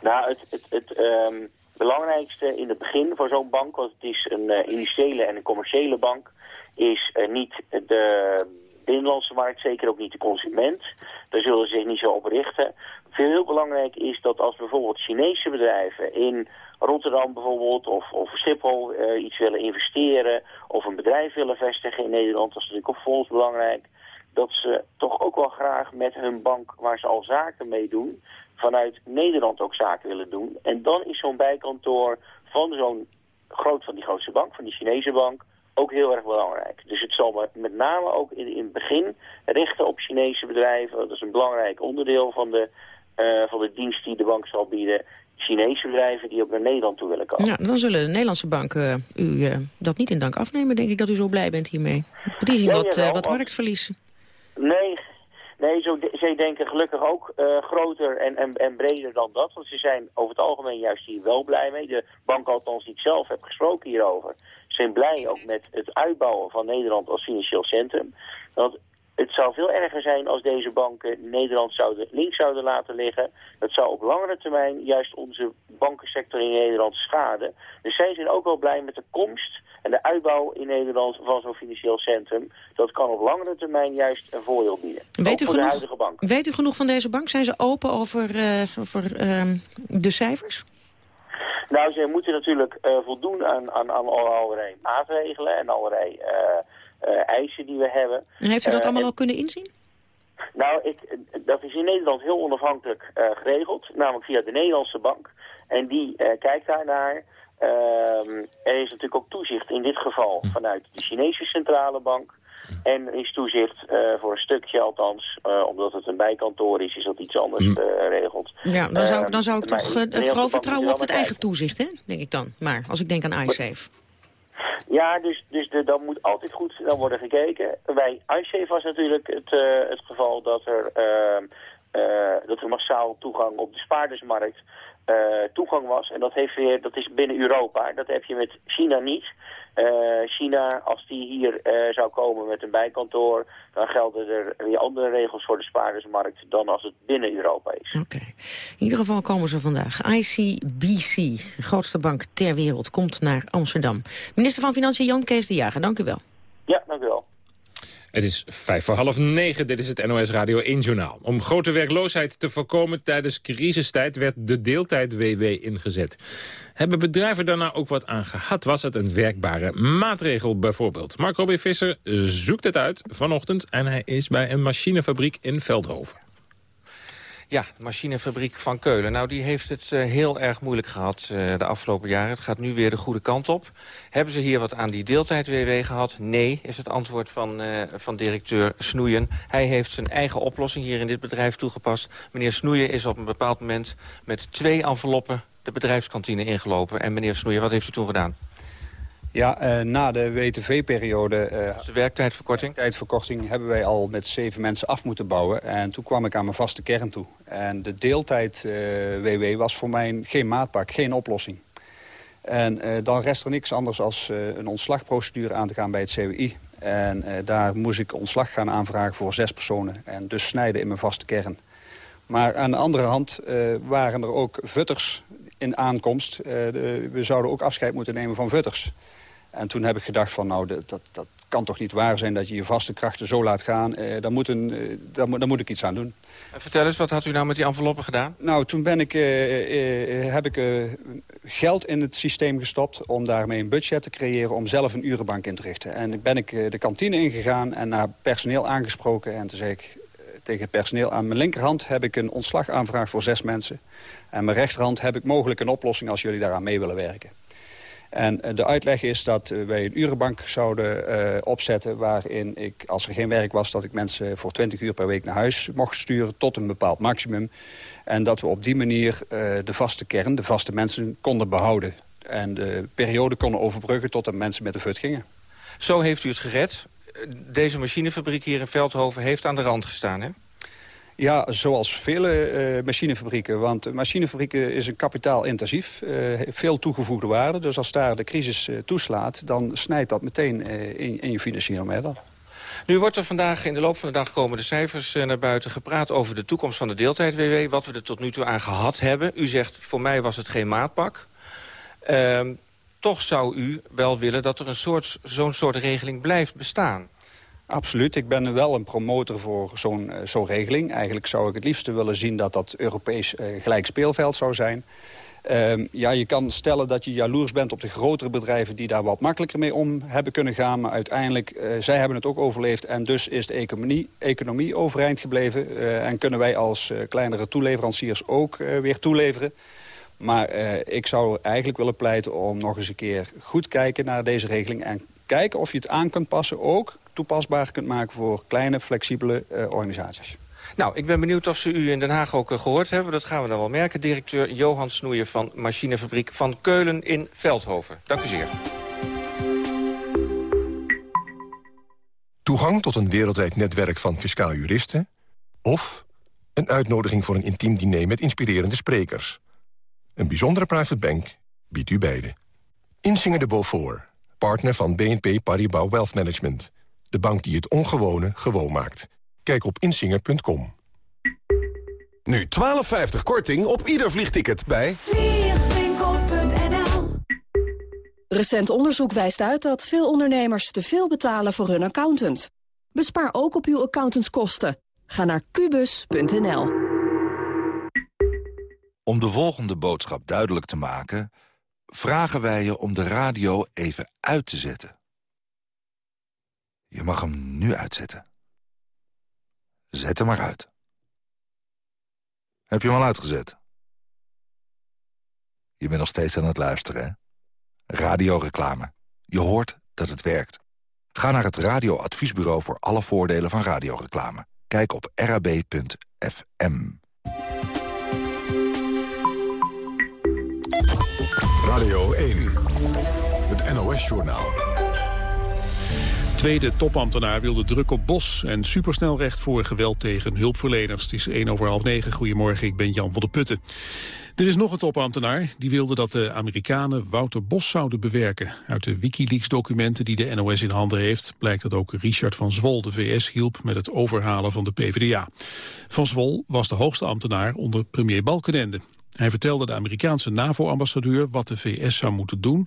Nou, het, het, het um, belangrijkste in het begin voor zo'n bank, want het is een uh, initiële en een commerciële bank, is uh, niet de binnenlandse markt, zeker ook niet de consument. Daar zullen ze zich niet zo op richten. Veel heel belangrijk is dat als bijvoorbeeld Chinese bedrijven in Rotterdam bijvoorbeeld of, of Schiphol uh, iets willen investeren of een bedrijf willen vestigen in Nederland, dat is natuurlijk ook voor ons belangrijk. dat ze toch ook wel graag met hun bank waar ze al zaken mee doen, vanuit Nederland ook zaken willen doen. En dan is zo'n bijkantoor van zo'n groot van die grootste bank, van die Chinese bank, ook heel erg belangrijk. Dus het zal met name ook in, in het begin richten op Chinese bedrijven. Dat is een belangrijk onderdeel van de, van de dienst die de bank zal bieden. Chinese bedrijven die ook naar Nederland toe willen komen. Ja, dan zullen de Nederlandse banken u uh, dat niet in dank afnemen, denk ik, dat u zo blij bent hiermee. Die zien nee, wat, wat marktverlies. Nee, Nee, zo zij denken gelukkig ook uh, groter en, en, en breder dan dat. Want ze zijn over het algemeen juist hier wel blij mee. De bank althans die ik zelf heb gesproken hierover. Ze zijn blij ook met het uitbouwen van Nederland als financieel centrum. Want het zou veel erger zijn als deze banken Nederland zouden, links zouden laten liggen. Dat zou op langere termijn juist onze bankensector in Nederland schaden. Dus zij zijn ook wel blij met de komst en de uitbouw in Nederland van zo'n financieel centrum. Dat kan op langere termijn juist een voordeel bieden. Weet u, genoeg, de huidige bank. weet u genoeg van deze bank? Zijn ze open over, uh, over uh, de cijfers? Nou, ze moeten natuurlijk uh, voldoen aan, aan, aan allerlei maatregelen en allerlei uh, eisen die we hebben. En heeft u dat allemaal al kunnen inzien? Nou, ik, dat is in Nederland heel onafhankelijk geregeld, namelijk via de Nederlandse bank. En die kijkt daarnaar. Ehm, er is natuurlijk ook toezicht in dit geval hm. vanuit de Chinese centrale bank. En er is toezicht uh, voor een stukje althans, uh, omdat het een bijkantoor is, is dat iets anders uh, regeld. Ja, dan zou, dan zou ik toch vooral vertrouwen op het eigen toezicht, hè? denk ik dan. Maar als ik denk aan iSafe. Ja, dus, dus dan moet altijd goed dan worden gekeken. Bij iSafe was natuurlijk het, het geval dat er, ehm, dat er massaal toegang op de spaardersmarkt uh, toegang was. En dat, heeft weer, dat is binnen Europa. Dat heb je met China niet. Uh, China, als die hier uh, zou komen met een bijkantoor... dan gelden er weer andere regels voor de spaardersmarkt... dan als het binnen Europa is. Oké. Okay. In ieder geval komen ze vandaag. ICBC, de grootste bank ter wereld, komt naar Amsterdam. Minister van Financiën Jan Kees de Jager, dank u wel. Ja, dank u wel. Het is vijf voor half negen, dit is het NOS Radio 1 Journaal. Om grote werkloosheid te voorkomen tijdens crisistijd werd de deeltijd-WW ingezet. Hebben bedrijven daarna ook wat aan gehad? Was het een werkbare maatregel bijvoorbeeld? Mark Robin Visser zoekt het uit vanochtend en hij is bij een machinefabriek in Veldhoven. Ja, de machinefabriek van Keulen. Nou, die heeft het uh, heel erg moeilijk gehad uh, de afgelopen jaren. Het gaat nu weer de goede kant op. Hebben ze hier wat aan die deeltijd-WW gehad? Nee, is het antwoord van, uh, van directeur Snoeien. Hij heeft zijn eigen oplossing hier in dit bedrijf toegepast. Meneer Snoeien is op een bepaald moment met twee enveloppen de bedrijfskantine ingelopen. En meneer Snoeien, wat heeft u toen gedaan? Ja, uh, na de WTV-periode... Uh, de werktijdverkorting? Tijdverkorting hebben wij al met zeven mensen af moeten bouwen. En toen kwam ik aan mijn vaste kern toe. En de deeltijd-WW uh, was voor mij geen maatpak, geen oplossing. En dan rest er niks anders als een ontslagprocedure aan te gaan bij het CWI. En daar moest ik ontslag gaan aanvragen voor zes personen. En dus snijden in mijn vaste kern. Maar aan de andere hand waren er ook vutters in aankomst. De, we zouden ook afscheid moeten nemen van vutters. En toen heb ik gedacht van nou, dat, dat kan toch niet waar zijn dat je je vaste krachten zo laat gaan. Eh, daar, moet een, eh, daar, daar, moet ik iets aan doen. En vertel eens, wat had u nou met die enveloppen gedaan? Nou, toen ben ik, eh, eh heb ik geld in het systeem gestopt om daarmee een budget te creëren om zelf een urenbank in te richten. En ben ik de kantine ingegaan en naar personeel aangesproken. En toen zei ik tegen het personeel aan mijn linkerhand heb ik een ontslagaanvraag voor zes mensen. En mijn rechterhand heb ik mogelijk een oplossing als jullie daaraan mee willen werken. En eh, de uitleg is dat eh, wij een urenbank zouden uh, opzetten... waarin ik, als er geen werk was, dat ik mensen voor 20 uur per week naar huis mocht sturen... tot een bepaald maximum. En dat we op die manier de vaste kern, de vaste mensen, konden behouden. En de periode konden overbruggen tot de mensen met de fut gingen. Zo heeft u het gered. Deze machinefabriek hier in Veldhoven heeft aan de rand gestaan, hè? Ja, zoals vele uh, machinefabrieken. Want machinefabrieken is een kapitaalintensief. Uh, veel toegevoegde waarde. Dus als daar de crisis uh, toeslaat... dan snijdt dat meteen in, in, je financiële middel. Nu wordt er vandaag in de loop van de dag komen de cijfers naar buiten gepraat... over de toekomst van de deeltijd-WW. Wat we er tot nu toe aan gehad hebben. U zegt, voor mij was het geen maatpak. Ehm, toch zou u wel willen dat er soort, zo'n soort regeling blijft bestaan. Absoluut. Ik ben wel een promotor voor zo'n uh, regeling. Eigenlijk zou ik het liefste willen zien dat dat Europees uh, gelijk speelveld zou zijn. Ehm, ja, je kan stellen dat je jaloers bent op de grotere bedrijven... die daar wat makkelijker mee om hebben kunnen gaan. Maar uiteindelijk, uh, zij hebben het ook overleefd... en dus is de economie, economie overeind gebleven. En kunnen wij als kleinere toeleveranciers ook weer toeleveren. Maar ik zou eigenlijk willen pleiten om nog eens een keer goed kijken naar deze regeling... en kijken of je het aan kunt passen, ook toepasbaar kunt maken... voor kleine, flexibele organisaties. Nou, ik ben benieuwd of ze u in Den Haag ook gehoord hebben. Dat gaan we dan wel merken. Directeur Johan Snoeien van Machinefabriek van Keulen in Veldhoven. Dank u zeer. Toegang tot een wereldwijd netwerk van fiscaal juristen... of een uitnodiging voor een intiem diner met inspirerende sprekers. Een bijzondere private bank biedt u beide. Insinger de Beaufort, partner van BNP Paribas Wealth Management. De bank die het ongewone gewoon maakt. Kijk op insinger.com. Nu 12,50 korting op ieder vliegticket bij... Vliegwinkel.nl Recent onderzoek wijst uit dat veel ondernemers te veel betalen voor hun accountant. Bespaar ook op uw accountantskosten. Ga naar kubus.nl. Om de volgende boodschap duidelijk te maken... vragen wij je om de radio even uit te zetten. Je mag hem nu uitzetten. Zet hem maar uit. Heb je hem al uitgezet? Je bent nog steeds aan het luisteren, hè? Radioreclame. Je hoort dat het werkt. Ga naar het radioadviesbureau voor alle voordelen van radioreclame. Kijk op rab.fm. Radio 1. Het NOS-journaal tweede topambtenaar wilde druk op Bos en supersnelrecht voor geweld tegen hulpverleners. Het is 1 over half 9. Goedemorgen, ik ben Jan van der Putten. Er is nog een topambtenaar die wilde dat de Amerikanen Wouter Bos zouden bewerken. Uit de Wikileaks-documenten die de NOS in handen heeft... blijkt dat ook Richard van Zwol de VS hielp met het overhalen van de PvdA. Van Zwol was de hoogste ambtenaar onder premier Balkenende. Hij vertelde de Amerikaanse NAVO-ambassadeur wat de VS zou moeten doen...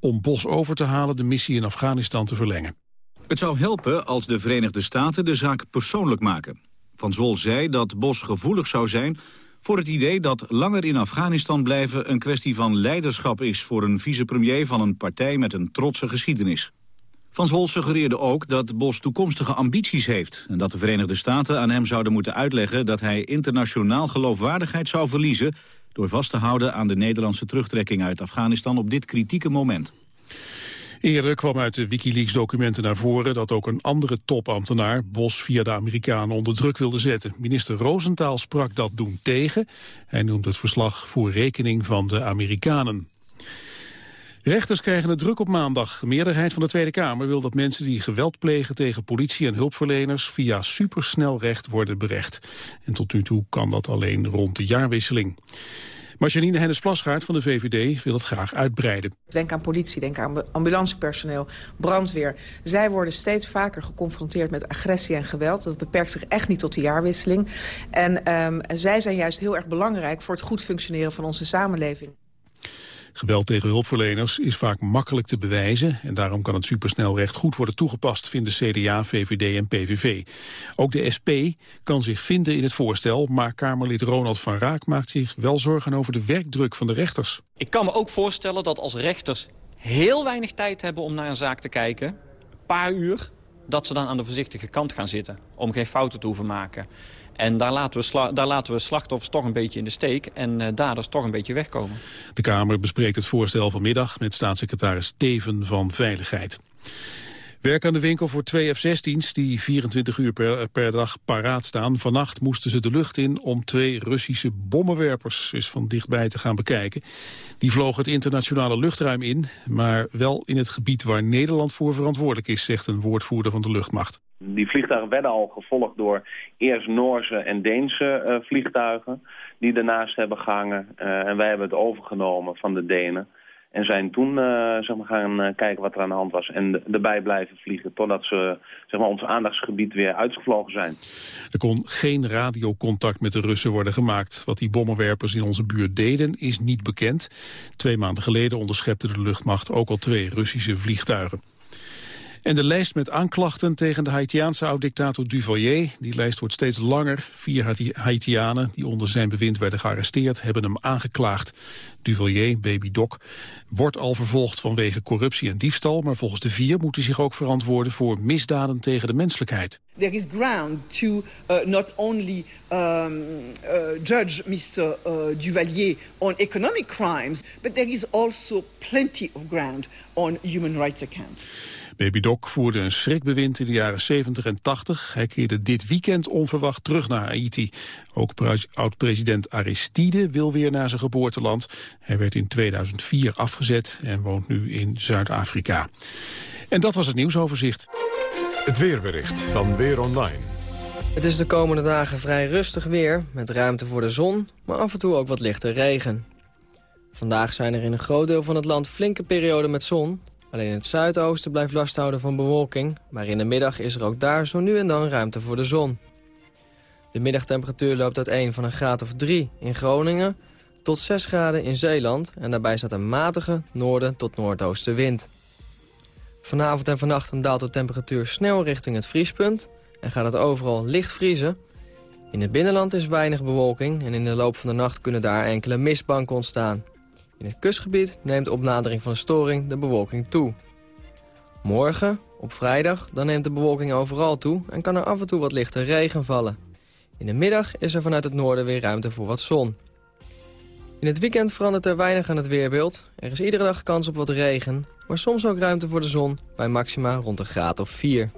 om Bos over te halen de missie in Afghanistan te verlengen. Het zou helpen als de Verenigde Staten de zaak persoonlijk maken. Van Zwol zei dat Bos gevoelig zou zijn voor het idee dat langer in Afghanistan blijven een kwestie van leiderschap is voor een vicepremier van een partij met een trotse geschiedenis. Van Zwol suggereerde ook dat Bos toekomstige ambities heeft... en dat de Verenigde Staten aan hem zouden moeten uitleggen... dat hij internationaal geloofwaardigheid zou verliezen... door vast te houden aan de Nederlandse terugtrekking uit Afghanistan op dit kritieke moment. Eerder kwam uit de Wikileaks-documenten naar voren dat ook een andere topambtenaar Bos via de Amerikanen onder druk wilde zetten. Minister Roosentaal sprak dat doen tegen. Hij noemt het verslag voor rekening van de Amerikanen. Rechters krijgen het druk op maandag. De meerderheid van de Tweede Kamer wil dat mensen die geweld plegen tegen politie en hulpverleners via supersnelrecht worden berecht. En tot nu toe kan dat alleen rond de jaarwisseling. Maar Janine Hennis-Plasgaard van de VVD wil het graag uitbreiden. Denk aan politie, denk aan ambulancepersoneel, brandweer. Zij worden steeds vaker geconfronteerd met agressie en geweld. Dat beperkt zich echt niet tot de jaarwisseling. En um, zij zijn juist heel erg belangrijk voor het goed functioneren van onze samenleving. Geweld tegen hulpverleners is vaak makkelijk te bewijzen... en daarom kan het supersnelrecht goed worden toegepast... vinden CDA, VVD en PVV. Ook de SP kan zich vinden in het voorstel... maar Kamerlid Ronald van Raak maakt zich wel zorgen over de werkdruk van de rechters. Ik kan me ook voorstellen dat als rechters heel weinig tijd hebben om naar een zaak te kijken... een paar uur, dat ze dan aan de voorzichtige kant gaan zitten... om geen fouten te hoeven maken. En daar laten, we daar laten we slachtoffers toch een beetje in de steek... en uh, daders toch een beetje wegkomen. De Kamer bespreekt het voorstel vanmiddag... met staatssecretaris Teven van Veiligheid. Werk aan de winkel voor twee F-16's die 24 uur per, per, dag paraat staan. Vannacht moesten ze de lucht in om twee Russische bommenwerpers eens van dichtbij te gaan bekijken. Die vlogen het internationale luchtruim in, maar wel in het gebied waar Nederland voor verantwoordelijk is, zegt een woordvoerder van de luchtmacht. Die vliegtuigen werden al gevolgd door eerst Noorse en Deense uh, vliegtuigen die daarnaast hebben gehangen. Uh, en wij hebben het overgenomen van de Denen. En zijn toen uh, zeg maar gaan kijken wat er aan de hand was. En erbij blijven vliegen totdat ze zeg maar, ons aandachtsgebied weer uitgevlogen zijn. Er kon geen radiocontact met de Russen worden gemaakt. Wat die bommenwerpers in onze buurt deden is niet bekend. Twee maanden geleden onderschepte de luchtmacht ook al twee Russische vliegtuigen. En de lijst met aanklachten tegen de Haitiaanse oud-dictator Duvalier... die lijst wordt steeds langer. Vier Haitianen die onder zijn bewind werden gearresteerd... hebben hem aangeklaagd. Duvalier, baby Doc, wordt al vervolgd vanwege corruptie en diefstal... maar volgens de vier moet hij zich ook verantwoorden voor misdaden tegen de menselijkheid. There is ground to uh, not only um, uh, judge Mr. Uh, Duvalier on economic crimes... but there is also plenty of ground on human rights accounts. Baby Doc voerde een schrikbewind in de jaren 70 en 80. Hij keerde dit weekend onverwacht terug naar Haiti. Ook oud-president Aristide wil weer naar zijn geboorteland. Hij werd in 2004 afgezet en woont nu in Zuid-Afrika. En dat was het nieuwsoverzicht. Het weerbericht van Weer Online. Het is de komende dagen vrij rustig weer, met ruimte voor de zon, maar af en toe ook wat lichte regen. Vandaag zijn er in een groot deel van het land flinke perioden met zon. Alleen het zuidoosten blijft last houden van bewolking, maar in de middag is er ook daar zo nu en dan ruimte voor de zon. De middagtemperatuur loopt uiteen van een graad of 3 in Groningen tot 6 graden in Zeeland en daarbij staat een matige noorden tot noordoostenwind. Vanavond en vannacht daalt de temperatuur snel richting het vriespunt en gaat het overal licht vriezen. In het binnenland is weinig bewolking en in de loop van de nacht kunnen daar enkele mistbanken ontstaan. In het kustgebied neemt op nadering van storing de bewolking toe. Morgen, op vrijdag, dan neemt de bewolking overal toe en kan er af en toe wat lichte regen vallen. In de middag is er vanuit het noorden weer ruimte voor wat zon. In het weekend verandert er weinig aan het weerbeeld. Er is iedere dag kans op wat regen, maar soms ook ruimte voor de zon... bij maxima rond een graad of 4.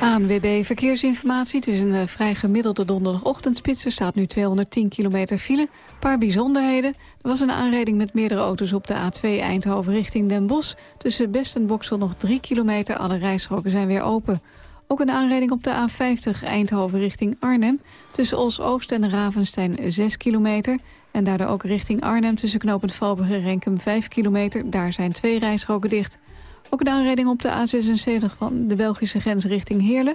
ANWB Verkeersinformatie. Het is een uh, vrij gemiddelde donderdagochtendspits. Er staat nu 210 kilometer file. Een paar bijzonderheden. Er was een aanrijding met meerdere auto's op de A2 Eindhoven richting Den Bosch. Tussen Best en Boksel nog 3 kilometer. Alle rijstroken zijn weer open. Ook een aanrijding op de A50 Eindhoven richting Arnhem. Tussen Os-Oost en Ravenstein 6 kilometer. En daardoor ook richting Arnhem tussen knooppunt Valburg en Renkum 5 kilometer. Daar zijn twee rijstroken dicht. Ook een aanrijding op de A76 van de Belgische grens richting Heerlen.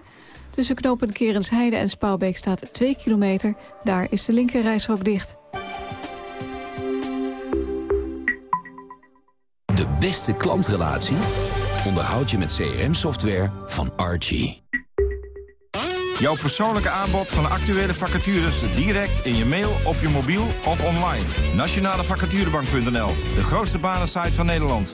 Tussen knooppunt Kerensheide en Spouwbeek staat 2 kilometer. Daar is de linkerrijstrook dicht. De beste klantrelatie onderhoud je met CRM-software van Archie. Jouw persoonlijke aanbod van actuele vacatures direct in je mail, op je mobiel of online. Nationalevacaturebank.nl, de grootste banensite van Nederland.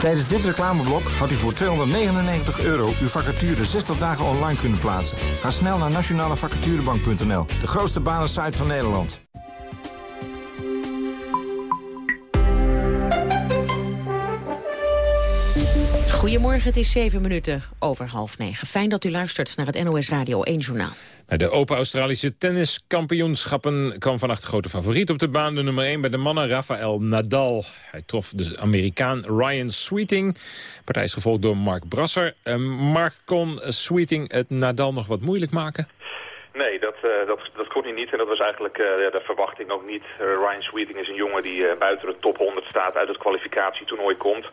Tijdens dit reclameblok had u voor 299 euro uw vacature 60 dagen online kunnen plaatsen. Ga snel naar nationalevacaturebank.nl, de grootste banensite van Nederland. Goedemorgen, het is zeven minuten over half negen. Fijn dat u luistert naar het NOS Radio 1 Journaal. De Open Australische tenniskampioenschappen kwam vannacht de grote favoriet op de baan. De nummer 1 bij de mannen, Rafael Nadal. Hij trof de Amerikaan Ryan Sweeting. Partij is gevolgd door Mark Brasser. Mark, kon Sweeting het Nadal nog wat moeilijk maken? Nee, dat, uh, dat, dat kon hij niet en dat was eigenlijk uh, de verwachting ook niet. Uh, Ryan Sweeting is een jongen die buiten de top 100 staat, uit het kwalificatietoernooi komt.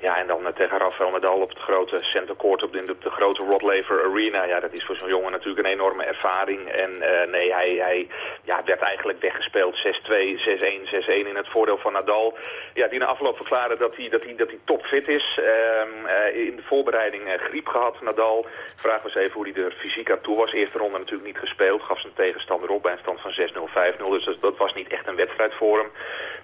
Ja, en dan tegen Rafael Nadal op het grote center court op de, op de grote Rod Laver Arena. Ja, dat is voor zo'n jongen natuurlijk een enorme ervaring. En nee, hij, hij ja, werd eigenlijk weggespeeld 6-2, 6-1, 6-1 in het voordeel van Nadal. Ja, die na afloop verklaarde dat hij, dat hij, dat hij topfit is. Ehm, in de voorbereiding griep gehad, Nadal. We eens even hoe hij er fysiek aan toe was. Eerste ronde natuurlijk niet gespeeld. Gaf zijn tegenstander op bij een stand van 6-0, 5-0. Dus dat was niet echt een wedstrijd voor hem.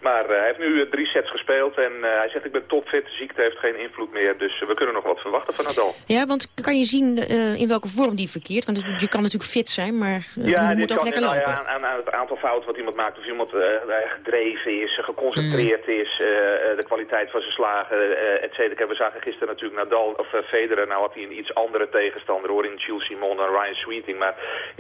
Maar uh, hij heeft nu drie sets gespeeld en uh, hij zegt ik ben topfit. De ziekte heeft geen invloed meer, dus we kunnen nog wat verwachten van Nadal. Ja, want kan je zien in welke vorm die verkeert? Want je kan natuurlijk fit zijn, maar het ja, moet ook kan, lekker nou, lopen. Ja, aan, aan, het aantal fouten wat iemand maakt. Of iemand gedreven is, geconcentreerd mm. is, de kwaliteit van zijn slagen, et cetera. We zagen gisteren natuurlijk Nadal, of Federer, nou had hij een iets andere tegenstander hoor, in Jules Simon en Ryan Sweeting. Maar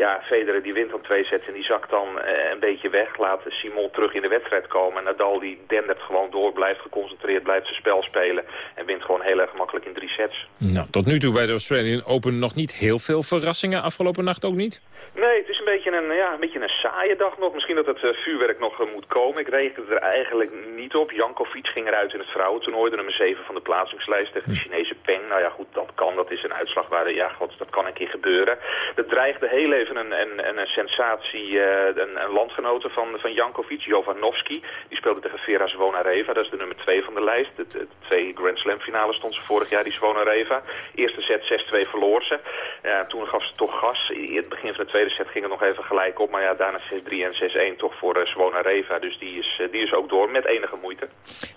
ja, Federer die wint dan twee sets en die zakt dan een beetje weg. Laat Simon terug in de wedstrijd komen. En Nadal die dendert gewoon door, blijft geconcentreerd, blijft zijn spel spelen. En wint gewoon heel erg makkelijk in drie sets. Nou, tot nu toe bij de Australian Open nog niet heel veel verrassingen. Afgelopen nacht ook niet? Nee, het is een beetje een, ja, een, beetje een saaie dag nog. Misschien dat het vuurwerk nog moet komen. Ik reken er eigenlijk niet op. Jankovic ging eruit in het vrouwentoernooi. De nummer 7 van de plaatsingslijst tegen de Chinese Peng. Nou ja, goed, dat kan. Dat is een uitslag waar, ja, god, dat kan een keer gebeuren. Er dreigde heel even een, een, een sensatie. Uh, een, een landgenote van, van Jankovic, Jovanovski. Die speelde tegen Vera Zvonareva. Dat is de nummer 2 van de lijst. De, de, twee Grand Slam finales stond ze vorig jaar, die Zvonareva. Eerste set 6-2 verloor ze. Ja, toen gaf ze toch gas. In het begin van de tweede set ging het nog even gelijk op. Maar ja, daarna 6-3 en 6-1 toch voor uh, Zvonareva. Dus die is, uh, die is ook door met enige moeite.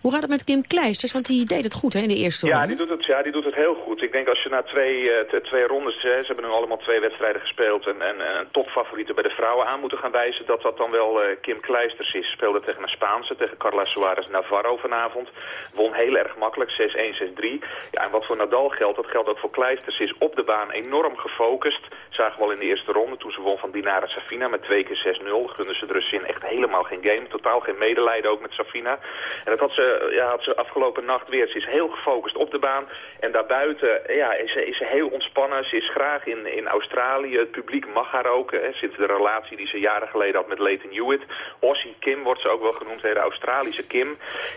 Hoe gaat het met Kim Kleisters? Want die deed het goed hè, in de eerste ja, ronde. Die doet het, ja, die doet het heel goed. Ik denk als je na twee, uh, twee rondes, ze hebben nu allemaal twee wedstrijden gespeeld... en, en, en topfavorieten bij de vrouwen aan moeten gaan wijzen... dat dat dan wel Kim Kleisters is. Speelde tegen een Spaanse, tegen Carla Suarez Navarro vanavond. Won heel erg makkelijk, 6-1, 6-3. Ja, en wat voor Nadal geldt, dat geldt ook voor Kleisters. Is op de baan enorm gefocust. Zagen we al in de eerste ronde toen ze won van Dinara Safina met twee keer 6-0. Gunnen ze de Russin echt helemaal geen game. Totaal geen medelijden ook met Safina. En dat had ze, ja, had ze afgelopen nacht weer. Ze is heel gefocust op de baan. En daarbuiten ja, is, ze, is ze heel ontspannen. Ze is graag in, in Australië. Het publiek mag haar ook. Hè, sinds de relatie die ze jaren geleden had met Leighton Hewitt. Aussie Kim wordt ze ook wel genoemd. De Australische Kim.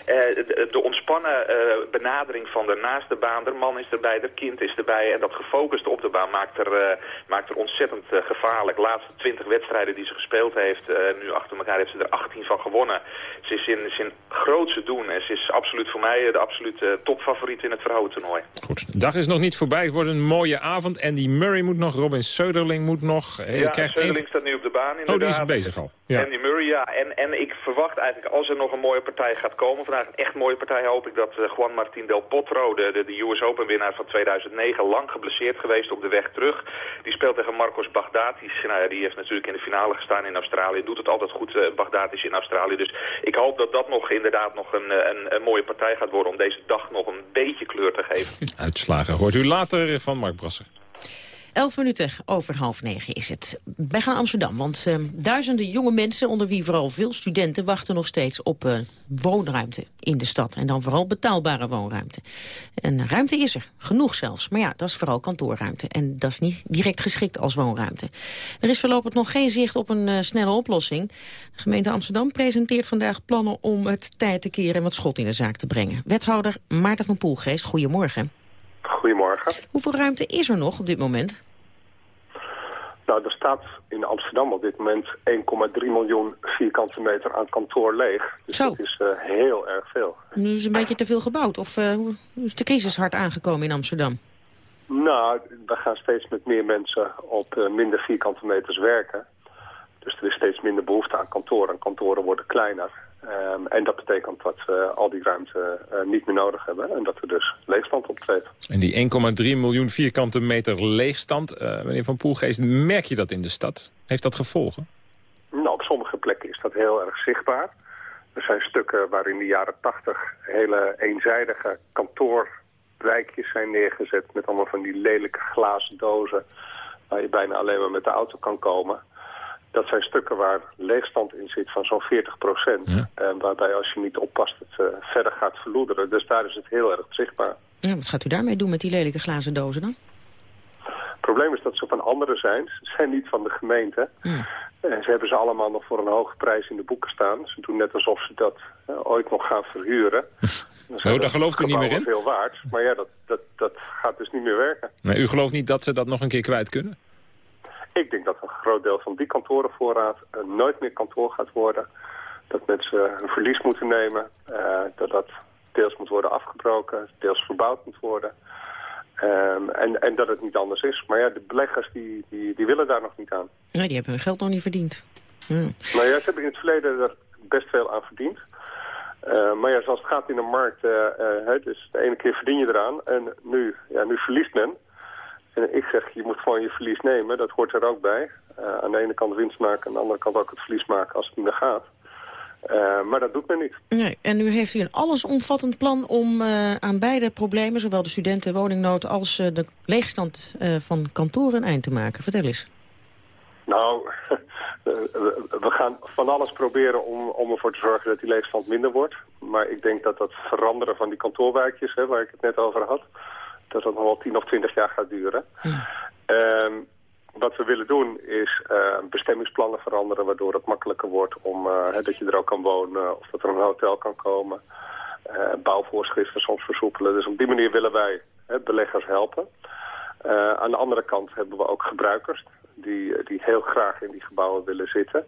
Eh, de, de, ontspannen uh, benadering van de naaste baan. De man is erbij, de kind is erbij. En dat gefocust op de baan maakt er, uh, maakt er ontzettend gevaarlijk. De laatste 20 wedstrijden die ze gespeeld heeft, nu achter elkaar heeft ze er 18 van gewonnen. Ze is in, is in grootse doen en ze is absoluut voor mij de absolute topfavoriet in het vrouwentoernooi. Goed, de dag is nog niet voorbij. Het wordt een mooie avond. Andy Murray moet nog, Robin Söderling moet nog. Ja, Söderling staat nu op de baan inderdaad. Oh, die is bezig al. Ja. Andy Murray, ja. En, en ik verwacht eigenlijk als er nog een mooie partij gaat komen, vandaag een echt mooie partij, hoop ik dat Juan Martín del Potro, de, de, de US Open winnaar van 2009, lang geblesseerd geweest op de weg terug. Die speelt tegen Marcos Baghdatis. Nou ja, die heeft natuurlijk in de finale gestaan in Australië. Doet het altijd goed, uh, Baghdatis in Australië. Dus ik hoop dat dat nog inderdaad nog een, een, een, mooie partij gaat worden om deze dag nog een beetje kleur te geven. Uitslagen hoort u later van Mark Brasser. Elf minuten over half negen is het. Wij gaan Amsterdam, want uh, duizenden jonge mensen... onder wie vooral veel studenten wachten nog steeds op uh, woonruimte in de stad. En dan vooral betaalbare woonruimte. En ruimte is er, genoeg zelfs. Maar ja, dat is vooral kantoorruimte. En dat is niet direct geschikt als woonruimte. Er is voorlopig nog geen zicht op een uh, snelle oplossing. De gemeente Amsterdam presenteert vandaag plannen om het tijd te keren... en wat schot in de zaak te brengen. Wethouder Maarten van Poelgeest, goedemorgen. Goedemorgen. Hoeveel ruimte is er nog op dit moment? Nou, er staat in Amsterdam op dit moment 1,3 miljoen vierkante meter aan kantoor leeg. Dus Zo. dat is uh, heel erg veel. Nu is een beetje te veel gebouwd. Of uh, hoe is de crisis hard aangekomen in Amsterdam? Nou, we gaan steeds met meer mensen op uh, minder vierkante meters werken. Dus er is steeds minder behoefte aan kantoren. En kantoren worden kleiner. Um, en dat betekent dat we al die ruimte uh, niet meer nodig hebben. En dat er dus leegstand optreedt. En die 1,3 miljoen vierkante meter leegstand, uh, meneer Van Poelgeest, merk je dat in de stad? Heeft dat gevolgen? Nou, op sommige plekken is dat heel erg zichtbaar. Er zijn stukken waar in de jaren 80 hele eenzijdige kantoorwijkjes zijn neergezet... met allemaal van die lelijke glazen dozen... waar je bijna alleen maar met de auto kan komen dat zijn stukken waar leegstand in zit van zo'n 40 procent. Ja. En waarbij als je niet oppast het uh, verder gaat verloederen. Dus daar is het heel erg zichtbaar. Ja, wat gaat u daarmee doen met die lelijke glazen dozen dan? Het probleem is dat ze van anderen zijn. Ze zijn niet van de gemeente. Ja. En ze hebben ze allemaal nog voor een hoge prijs in de boeken staan. Ze doen net alsof ze dat uh, ooit nog gaan verhuren. oh, daar gelooft u niet meer in? veel waard. Maar ja, dat, dat, dat gaat dus niet meer werken. Maar u gelooft niet dat ze dat nog een keer kwijt kunnen? Ik denk dat een groot deel van die kantorenvoorraad uh, nooit meer kantoor gaat worden. Dat mensen een verlies moeten nemen. Uh, dat dat deels moet worden afgebroken, deels verbouwd moet worden. Um, en, en dat het niet anders is. Maar ja, de beleggers die, die, die willen daar nog niet aan. Nee, die hebben hun geld nog niet verdiend. Hmm. Nou ja, ze hebben in het verleden er best veel aan verdiend. Uh, maar ja, zoals het gaat in de markt, uh, dus de ene keer verdien je eraan en nu, ja, nu verliest men. En ik zeg, je moet gewoon je verlies nemen, dat hoort er ook bij. Uh, aan de ene kant winst maken, aan de andere kant ook het verlies maken als het niet meer gaat. Uh, maar dat doet men niet. Nee, en nu heeft u een allesomvattend plan om uh, aan beide problemen... zowel de studentenwoningnood als de leegstand van kantoren een eind te maken. Vertel eens. Nou, we gaan van alles proberen om, om ervoor te zorgen dat die leegstand minder wordt. Maar ik denk dat dat veranderen van die kantoorwijkjes, hè, waar ik het net over had... dat dat nog wel 10 of 20 jaar gaat duren. Ehm, wat we willen doen is uh, bestemmingsplannen veranderen... waardoor het makkelijker wordt om, uh, dat je er ook kan wonen... of dat er een hotel kan komen. Uh, bouwvoorschriften soms versoepelen. Dus op die manier willen wij beleggers helpen. aan de andere kant hebben we ook gebruikers... die, die heel graag in die gebouwen willen zitten...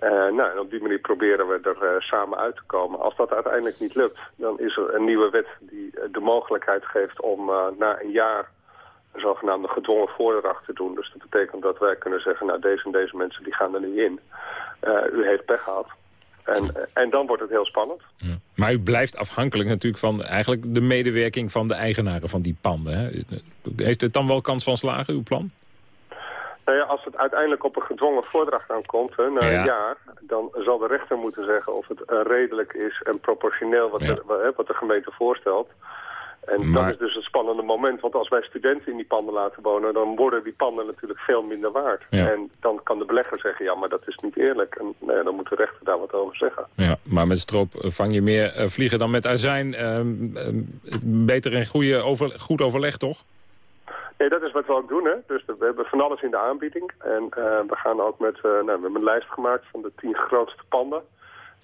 nou, en op die manier proberen we er samen uit te komen. Als dat uiteindelijk niet lukt, dan is er een nieuwe wet die de mogelijkheid geeft om na een jaar een zogenaamde gedwongen voordracht te doen. Dus dat betekent dat wij kunnen zeggen, nou deze en deze mensen die gaan er nu in. U heeft pech gehad. En, en dan wordt het heel spannend. Maar u blijft afhankelijk natuurlijk van eigenlijk de medewerking van de eigenaren van die panden. Hè? Heeft het dan wel kans van slagen, uw plan? Nou ja, als het uiteindelijk op een gedwongen voordracht aankomt, hè, na ja. een jaar, dan zal de rechter moeten zeggen of het redelijk is en proportioneel wat, ja. de, wat de gemeente voorstelt. En maar... dat is dus het spannende moment. Want als wij studenten in die panden laten wonen... dan worden die panden natuurlijk veel minder waard. Ja. En dan kan de belegger zeggen... ja, maar dat is niet eerlijk. En ja, dan moet de rechter daar wat over zeggen. Ja, maar met stroop vang je meer vliegen dan met azijn. Uh, uh, beter en goede over, goed overleg, toch? Nee, dat is wat we ook doen. Hè. Dus we hebben van alles in de aanbieding. En we gaan ook met... nou, we hebben een lijst gemaakt van de tien grootste panden.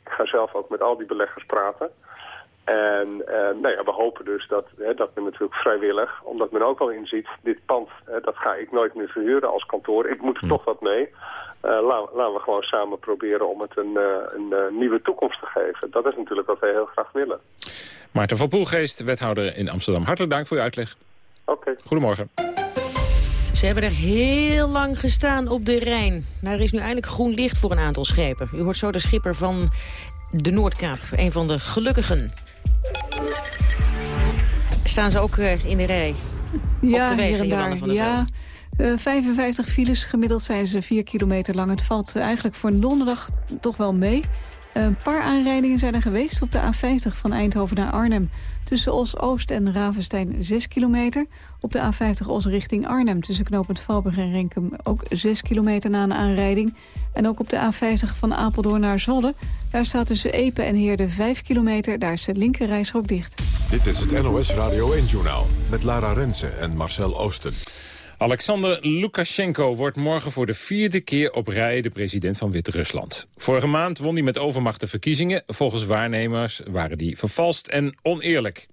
Ik ga zelf ook met al die beleggers praten. En uh, nou ja, we hopen dus dat, hè, dat men natuurlijk vrijwillig, omdat men ook al inziet, dit pand, hè, dat ga ik nooit meer verhuren als kantoor. Ik moet er toch wat mee. Laten we gewoon samen proberen om het een, een nieuwe toekomst te geven. Dat is natuurlijk wat wij heel graag willen. Maarten van Poelgeest, wethouder in Amsterdam. Hartelijk dank voor uw uitleg. Okay. Goedemorgen. Ze hebben er heel lang gestaan op de Rijn. Daar is nu eindelijk groen licht voor een aantal schepen. U hoort zo de schipper van de Noordkaap, een van de gelukkigen. Staan ze ook uh, in de rij? Ja, op de wegen hier en daar. van de ja, uh, 55 files, gemiddeld zijn ze 4 kilometer lang. Het valt uh, eigenlijk voor een donderdag toch wel mee. een paar aanrijdingen zijn er geweest op de A50 van Eindhoven naar Arnhem. Tussen Os-Oost en Ravenstein 6 kilometer. Op de A50 Os richting Arnhem tussen knooppunt Valburg en Renkum ook 6 kilometer na een aanrijding. En ook op de A50 van Apeldoorn naar Zwolle. Daar staat tussen Epe en Heerde 5 kilometer. Daar is de linkerrijstrook dicht. Dit is het NOS Radio 1-journaal met Lara Rensen en Marcel Oosten. Alexander Lukashenko wordt morgen voor de vierde keer op rij de president van Wit-Rusland. Vorige maand won hij met overmacht de verkiezingen. Volgens waarnemers waren die vervalst en oneerlijk.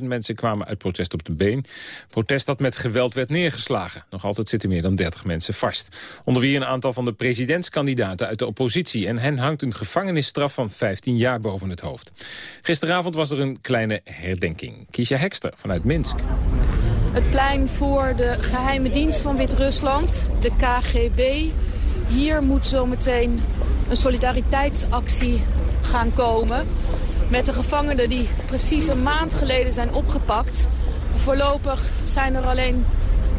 10.000 mensen kwamen uit protest op de been. Protest dat met geweld werd neergeslagen. Nog altijd zitten meer dan 30 mensen vast. Onder wie een aantal van de presidentskandidaten uit de oppositie. En hen hangt een gevangenisstraf van 15 jaar boven het hoofd. Gisteravond was er een kleine herdenking. Kiesja Hekster vanuit Minsk. Het plein voor de geheime dienst van Wit-Rusland, de KGB. Hier moet zometeen een solidariteitsactie gaan komen met de gevangenen die precies een maand geleden zijn opgepakt. Voorlopig zijn er alleen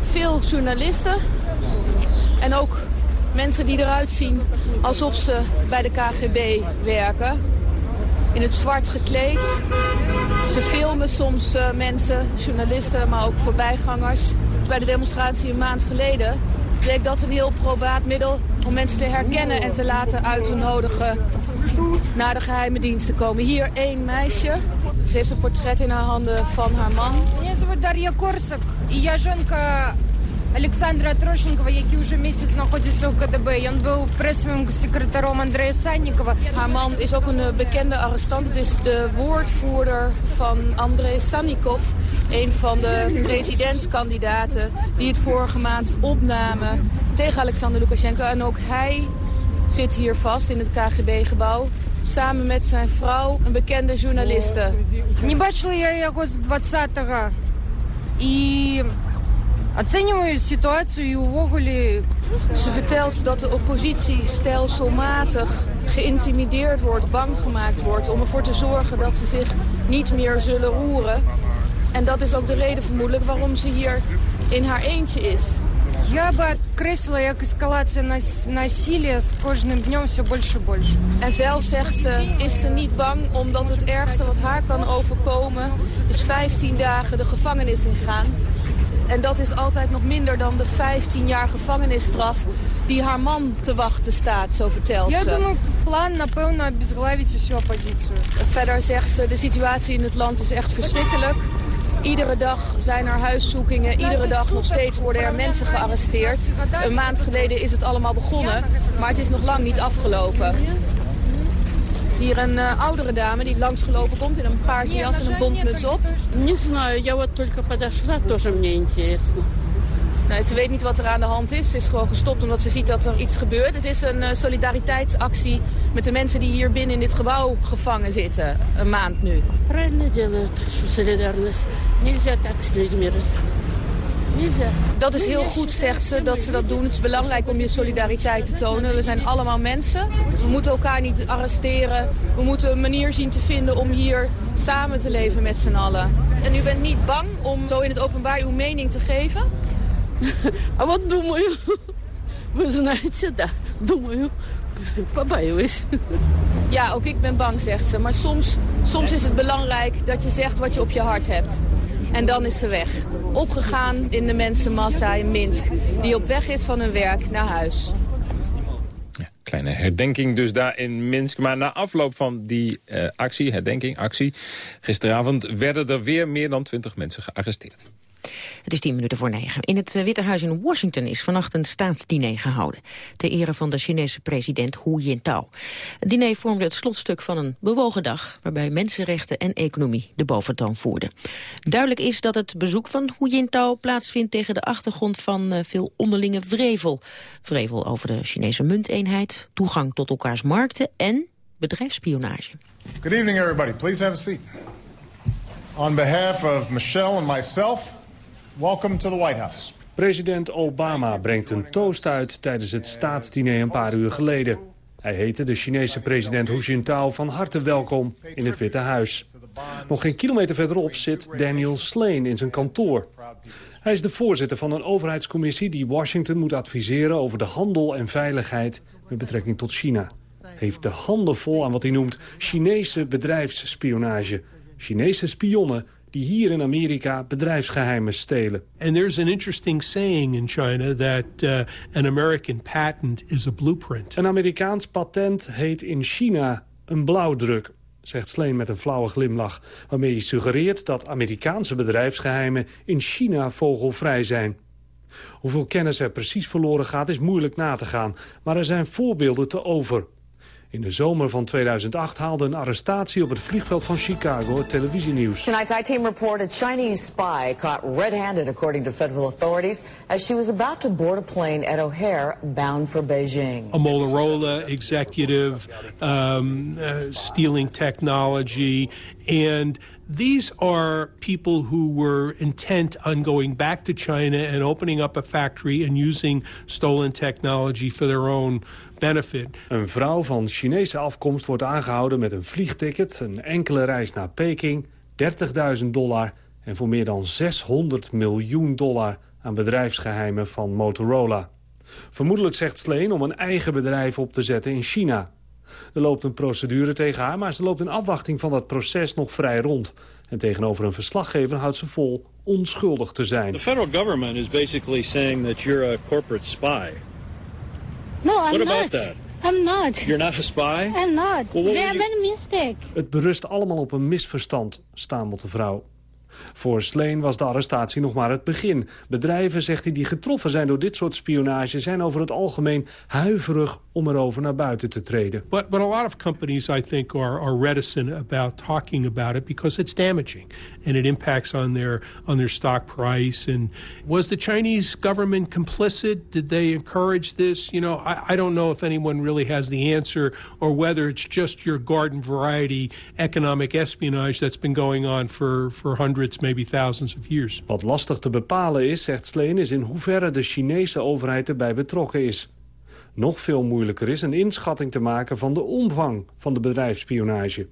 veel journalisten en ook mensen die eruit zien alsof ze bij de KGB werken In het zwart gekleed. Ze filmen soms uh, mensen, journalisten, maar ook voorbijgangers. Bij de demonstratie een maand geleden bleek dat een heel probaat middel om mensen te herkennen en ze laten uit te nodigen naar de geheime dienst te komen. Hier één meisje. Ze heeft een portret in haar handen van haar man. Меня зовут Дарья Корсак, и я жонка Олександра Трошенкова, який уже місяць знаходиться у КДБ. Він був пресовим секретарем Андрея Санникова. Haar man is ook een bekende arrestant. Het is de woordvoerder van Andrei Sannikov. Een van de presidentskandidaten die het vorige maand opnamen tegen Alexander Lukashenko. En ook hij zit hier vast in het KGB-gebouw. Samen met zijn vrouw, een bekende journaliste. Не бачила я його з 20-го. І оцінюю ситуацію і увогулі... Ze vertelt dat de oppositie stelselmatig geïntimideerd wordt, bang gemaakt wordt... om ervoor te zorgen dat ze zich niet meer zullen roeren. En dat is ook de reden vermoedelijk waarom ze hier in haar eentje is. Я би окреслила як ескалація насилия з кожним днем все більше і більше. En zelf zegt ze, is ze niet bang omdat het ergste wat haar kan overkomen... is 15 dagen de gevangenis ingaan. En dat is altijd nog minder dan de 15 jaar gevangenisstraf die haar man te wachten staat, zo vertelt Я ze. думаю, план, напевно, обезглавить всю оппозицию. Verder zegt ze, de situatie in het land is echt verschrikkelijk. Iedere dag zijn er huiszoekingen, iedere dag nog steeds worden er mensen gearresteerd. Een maand geleden is het allemaal begonnen, maar het is nog lang niet afgelopen. Hier een eh, oudere dame die langsgelopen komt in een paarse jas en een bontmuts op. Не знаю, я вот только подошла, тоже мне интересно. Nee, ze weet niet wat er aan de hand is. Ze is gewoon gestopt omdat ze ziet dat er iets gebeurt. Het is een eh, solidariteitsactie met de mensen die hier binnen in dit gebouw gevangen zitten. Een maand nu. Правильно делают, что солидарность. Нельзя так с людьми раз... Нельзя. dat is heel goed, zegt ze, dat ze dat doen. Het is belangrijk om je solidariteit te tonen. We zijn allemaal mensen. We moeten elkaar niet arresteren. We moeten een manier zien te vinden om hier samen te leven met z'n allen. En u bent niet bang om zo in het openbaar uw mening te geven? Ah, wat doen we? We zijn dat doen we. Papa, is. Ja, ook ik ben bang, zegt ze. Maar soms, soms is het belangrijk dat je zegt wat je op je hart hebt. En dan is ze weg. Opgegaan in de mensenmassa in Minsk. Die op weg is van hun werk naar huis. Kleine herdenking dus daar in Minsk. Maar na afloop van die eh, actie, herdenking, actie... gisteravond werden er weer meer dan twintig mensen gearresteerd. Het is tien minuten voor negen. In het eh, Witte Huis in Washington is vannacht een staatsdiner gehouden. Ter ere van de Chinese president Hu Jintao. Het diner vormde het slotstuk van een bewogen dag... waarbij mensenrechten en economie de boventoon voerden. Duidelijk is dat het bezoek van Hu Jintao plaatsvindt... tegen de achtergrond van eh, veel onderlinge vrevel. Vrevel over de Chinese munteenheid, toegang tot elkaars markten... en bedrijfsspionage. Good evening, everybody. Please have a seat. On behalf of Michelle and myself, welcome to the White House. President Obama brengt een toast uit tijdens het staatsdiner een paar uur geleden. Hij heette de Chinese president Hu Jintao van harte welkom in het Witte Huis. Nog geen kilometer verderop zit Daniel Slane in zijn kantoor. Hij is de voorzitter van een overheidscommissie die Washington moet adviseren over de handel en veiligheid met betrekking tot China. Heeft de handen vol aan wat hij noemt Chinese bedrijfsspionage. Chinese spionnen die hier in Amerika bedrijfsgeheimen stelen. And there's an interesting saying in China that uh, an American patent is a blueprint. Een Amerikaans patent heet in China een blauwdruk, zegt Sleen met een flauwe glimlach... waarmee hij suggereert dat Amerikaanse bedrijfsgeheimen in China vogelvrij zijn. Hoeveel kennis er precies verloren gaat is moeilijk na te gaan, maar er zijn voorbeelden te over. In de zomer van 2008 haalde een arrestatie op het vliegveld van Chicago het televisienieuws. Tonight's I-Team report a Chinese spy caught red-handed, according to federal authorities, as she was about to board a plane at O'Hare bound for Beijing. A Motorola executive um, uh, stealing technology, and these are people who were intent on going back to China and opening up a factory and using stolen technology for their own benefit. Een vrouw van Chinese afkomst wordt aangehouden met een vliegticket... een enkele reis naar Peking, 30.000 dollar... en voor meer dan 600 miljoen dollar aan bedrijfsgeheimen van Motorola. Vermoedelijk zegt Sleen om een eigen bedrijf op te zetten in China. Er loopt een procedure tegen haar, maar ze loopt in afwachting van dat proces nog vrij rond. En tegenover een verslaggever houdt ze vol onschuldig te zijn. The federal government is basically saying that you're a corporate spy. No, I'm What not. about that? I'm not. You're not a spy? I'm not. Well, They have made a mistake. Het berust allemaal op een misverstand, stamelt de vrouw. Voor Sleen was de arrestatie nog maar het begin. Bedrijven, zegt hij, die getroffen zijn door dit soort spionage... zijn over het algemeen huiverig om erover naar buiten te treden. But, but a lot of companies, I think, are, are reticent about talking about it because it's damaging and it impacts on their on their stock price. And was the Chinese government complicit? Did they encourage this? You know, I, I don't know if anyone really has the answer or whether it's just your garden variety economic espionage that's been going on for, for hundreds, maybe thousands of years. Wat lastig te bepalen is, zegt Sleen, is in hoeverre de Chinese overheid erbij betrokken is. Nog veel moeilijker is een inschatting te maken van de omvang van de bedrijfsspionage.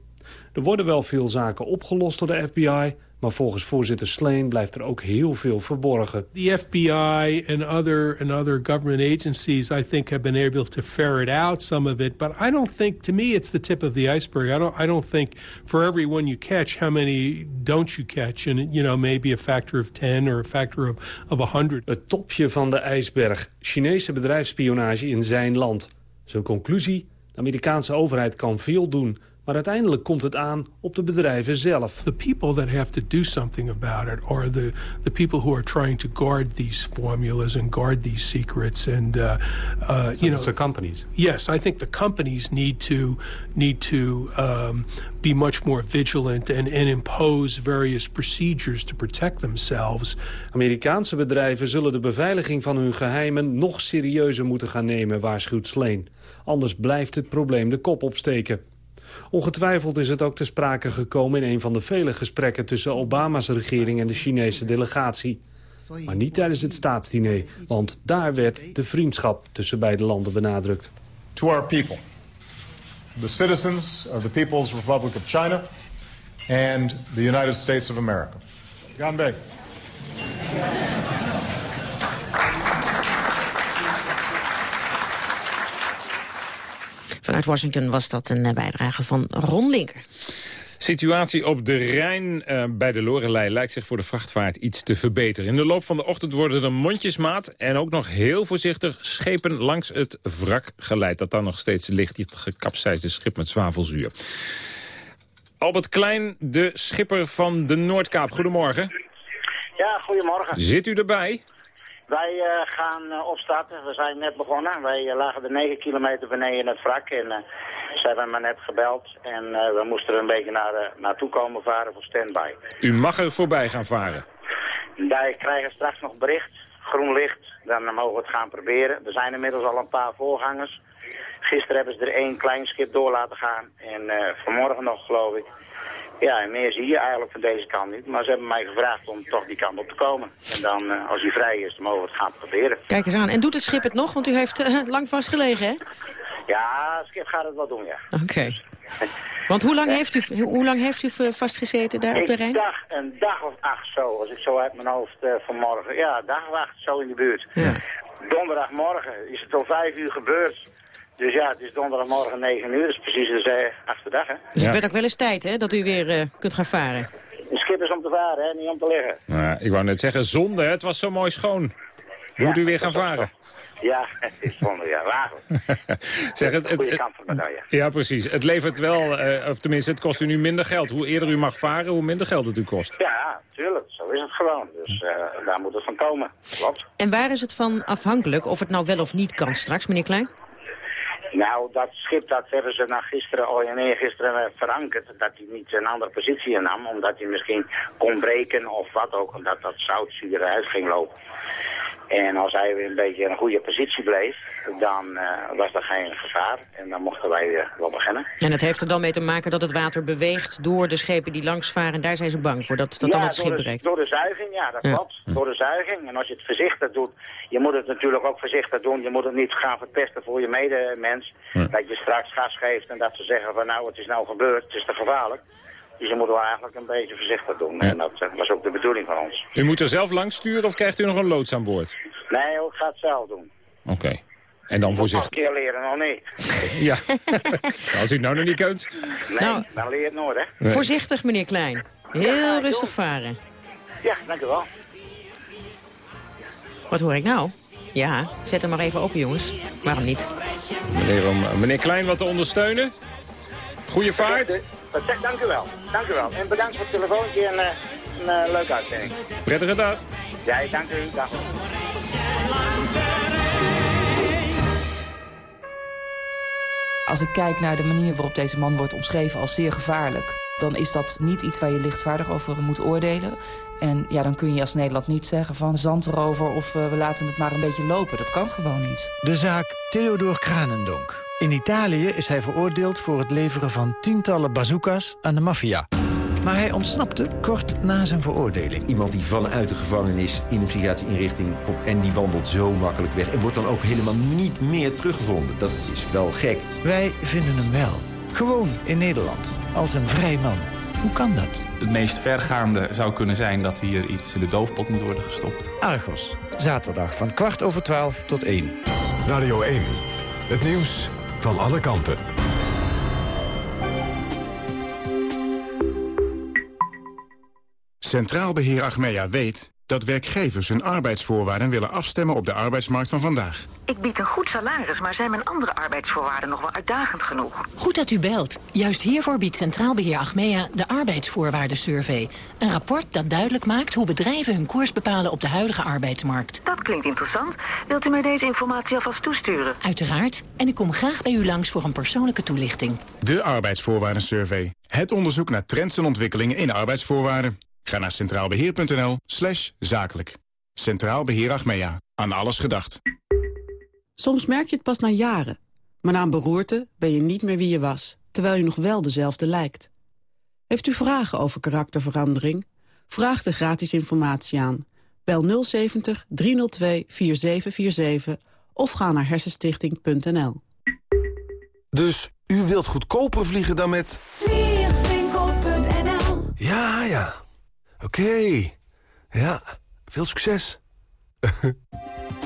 Er worden wel veel zaken opgelost door de FBI, Maar volgens voorzitter Sleen blijft er ook heel veel verborgen. The FBI and other, and other government agencies, I think, have been able to ferret out some of it. But I don't think, to me, it's the tip of the iceberg. I don't, I don't think for every one you catch, how many don't you catch? And, you know, maybe a factor of 10 or a factor of, of 100. Het topje van de ijsberg. Chinese bedrijfsspionage in zijn land. Zijn conclusie? De Amerikaanse overheid kan veel doen... Maar uiteindelijk komt het aan op de bedrijven zelf. The people that have to do something about it are the, the people who are trying to guard these formulas and guard these secrets. And, uh, uh, you know, the companies. Yes, I think the companies need to, need to um, be much more vigilant and, and impose various procedures to protect themselves. Amerikaanse bedrijven zullen de beveiliging van hun geheimen nog serieuzer moeten gaan nemen, waarschuwt Sleen. Anders blijft het probleem de kop opsteken. Ongetwijfeld is het ook te sprake gekomen in een van de vele gesprekken tussen Obama's regering en de Chinese delegatie. Maar niet tijdens het staatsdiner, want daar werd de vriendschap tussen beide landen benadrukt. To our people, the citizens of the People's Republic of China and the United States of America. Ganbei. Vanuit Washington was dat een eh, bijdrage van Ron Linker. Situatie op de Rijn uh, bij de Lorelei lijkt zich voor de vrachtvaart iets te verbeteren. In de loop van de ochtend worden er mondjesmaat en ook nog heel voorzichtig schepen langs het wrak geleid. Dat dan nog steeds ligt, dit gekapseisde schip met zwavelzuur. Albert Klein, de schipper van de Noordkaap. Goedemorgen. Ja, goedemorgen. Zit u erbij? Wij uh, gaan uh, opstarten. We zijn net begonnen. Wij uh, lagen er 9 kilometer beneden in het wrak. En ze hebben me net gebeld. En we moesten er een beetje naar, naartoe komen varen voor standby. U mag er voorbij gaan varen? Wij krijgen straks nog bericht. Groen licht. Dan mogen we het gaan proberen. Er zijn inmiddels al een paar voorgangers. Gisteren hebben ze er één klein schip door laten gaan. En vanmorgen nog, geloof ik. Ja, en meer zie je eigenlijk van deze kant niet. Maar ze hebben mij gevraagd om toch die kant op te komen. En dan, uh, als hij vrij is, dan mogen we het gaan proberen. Kijk eens aan. En doet het schip het nog? Want u heeft uh, lang vastgelegen, hè? Ja, het schip gaat het wel doen, ja. Oké. Okay. Want hoe lang, heeft u, hoe lang heeft u vastgezeten daar op de Rijn? Ik dacht een dag of acht zo, als ik zo uit mijn hoofd uh, vanmorgen. Ja, een dag of acht zo in de buurt. Ja. Donderdagmorgen is het al vijf uur gebeurd. Dus ja, het is donderdagmorgen 9 uur, dus precies de uh, achterdag. Hè? Dus het werd ook wel eens tijd hè, dat u weer uh, kunt gaan varen. Een schip is om te varen, hè, niet om te liggen. Nou, ik wou net zeggen, zonde, hè? het was zo mooi schoon. Moet ja, u weer gaan varen? Ja, het is zonde, ja, wagen. zeg, het, het, goede kant van de medaille. Ja, precies. Het levert wel, uh, of tenminste, het kost u nu minder geld. Hoe eerder u mag varen, hoe minder geld het u kost. Ja, tuurlijk. Zo is het gewoon. Dus daar moet het van komen. Klopt. En waar is het van afhankelijk of het nou wel of niet kan straks, meneer Klein? Nou, dat schip dat hebben ze na gisteren, al en eergisteren verankerd. Dat hij niet een andere positie innam. Omdat hij misschien kon breken of wat ook. Omdat dat zoutzuur eruit ging lopen. En als hij weer een beetje in een goede positie bleef, dan uh, was er geen gevaar. En dan mochten wij weer wel beginnen. En het heeft er dan mee te maken dat het water beweegt door de schepen die langs varen. En daar zijn ze bang voor, dat, dat ja, dan het schip bereikt. door de zuiging, ja, dat ja. klopt. Door de zuiging. En als je het voorzichtig doet, je moet het natuurlijk ook voorzichtig doen. Je moet het niet gaan verpesten voor je medemens. Ja. Dat je straks gas geeft en dat ze zeggen van nou, het is nou gebeurd, het is te gevaarlijk. Dus je moet wel eigenlijk een beetje voorzichtig doen. Ja. En dat was ook de bedoeling van ons. U moet er zelf langs sturen of krijgt u nog een loods aan boord? Nee, ik ga het zelf doen. Oké. Okay. En dan voorzichtig. Een keer leren nog niet. ja, als u het nou nog niet kunt. Nee, nou, dan leer je het nooit, hè. Nee. Voorzichtig, meneer Klein. Heel ja, rustig varen. Ja, dank u wel. Wat hoor ik nou? Ja, zet hem maar even op, jongens. Waarom niet? Meneer, om meneer Klein wat te ondersteunen. Goeie vaart. Dank u wel. Dank u wel. En bedankt voor het telefoontje en uh, een uh, leuke uitzending. Prettige dag. Ja, dank u. Dag. Als ik kijk naar de manier waarop deze man wordt omschreven als zeer gevaarlijk... dan is dat niet iets waar je lichtvaardig over moet oordelen. En ja, dan kun je als Nederland niet zeggen van zandrover of uh, we laten het maar een beetje lopen. Dat kan gewoon niet. De zaak Theodor Kranendonk. In Italië is hij veroordeeld voor het leveren van tientallen bazooka's aan de maffia. Maar hij ontsnapte kort na zijn veroordeling. Iemand die vanuit de gevangenis in een psychiatrische inrichting komt... en die wandelt zo makkelijk weg en wordt dan ook helemaal niet meer teruggevonden. Dat is wel gek. Wij vinden hem wel. Gewoon in Nederland. Als een vrij man. Hoe kan dat? Het meest vergaande zou kunnen zijn dat hier iets in de doofpot moet worden gestopt. Argos, zaterdag van kwart over twaalf tot één. Radio 1, het nieuws van alle kanten. Centraal Beheer Achmea weet dat werkgevers hun arbeidsvoorwaarden willen afstemmen op de arbeidsmarkt van vandaag. Ik bied een goed salaris, maar zijn mijn andere arbeidsvoorwaarden nog wel uitdagend genoeg? Goed dat u belt. Juist hiervoor biedt Centraal Beheer Achmea de arbeidsvoorwaardensurvey. Een rapport dat duidelijk maakt hoe bedrijven hun koers bepalen op de huidige arbeidsmarkt. Dat klinkt interessant. Wilt u mij deze informatie alvast toesturen? Uiteraard. En ik kom graag bij u langs voor een persoonlijke toelichting. De arbeidsvoorwaardensurvey. Het onderzoek naar trends en ontwikkelingen in arbeidsvoorwaarden. Ga naar centraalbeheer.nl slash zakelijk. Centraal Beheer Achmea. Aan alles gedacht. Soms merk je het pas na jaren. Maar na een beroerte ben je niet meer wie je was, terwijl je nog wel dezelfde lijkt. Heeft u vragen over karakterverandering? Vraag de gratis informatie aan. Bel 070 302 4747 of ga naar hersenstichting.nl. Dus u wilt goedkoper vliegen dan met... Vliegwinkel.nl Ja, ja. Oké. Ja, veel succes.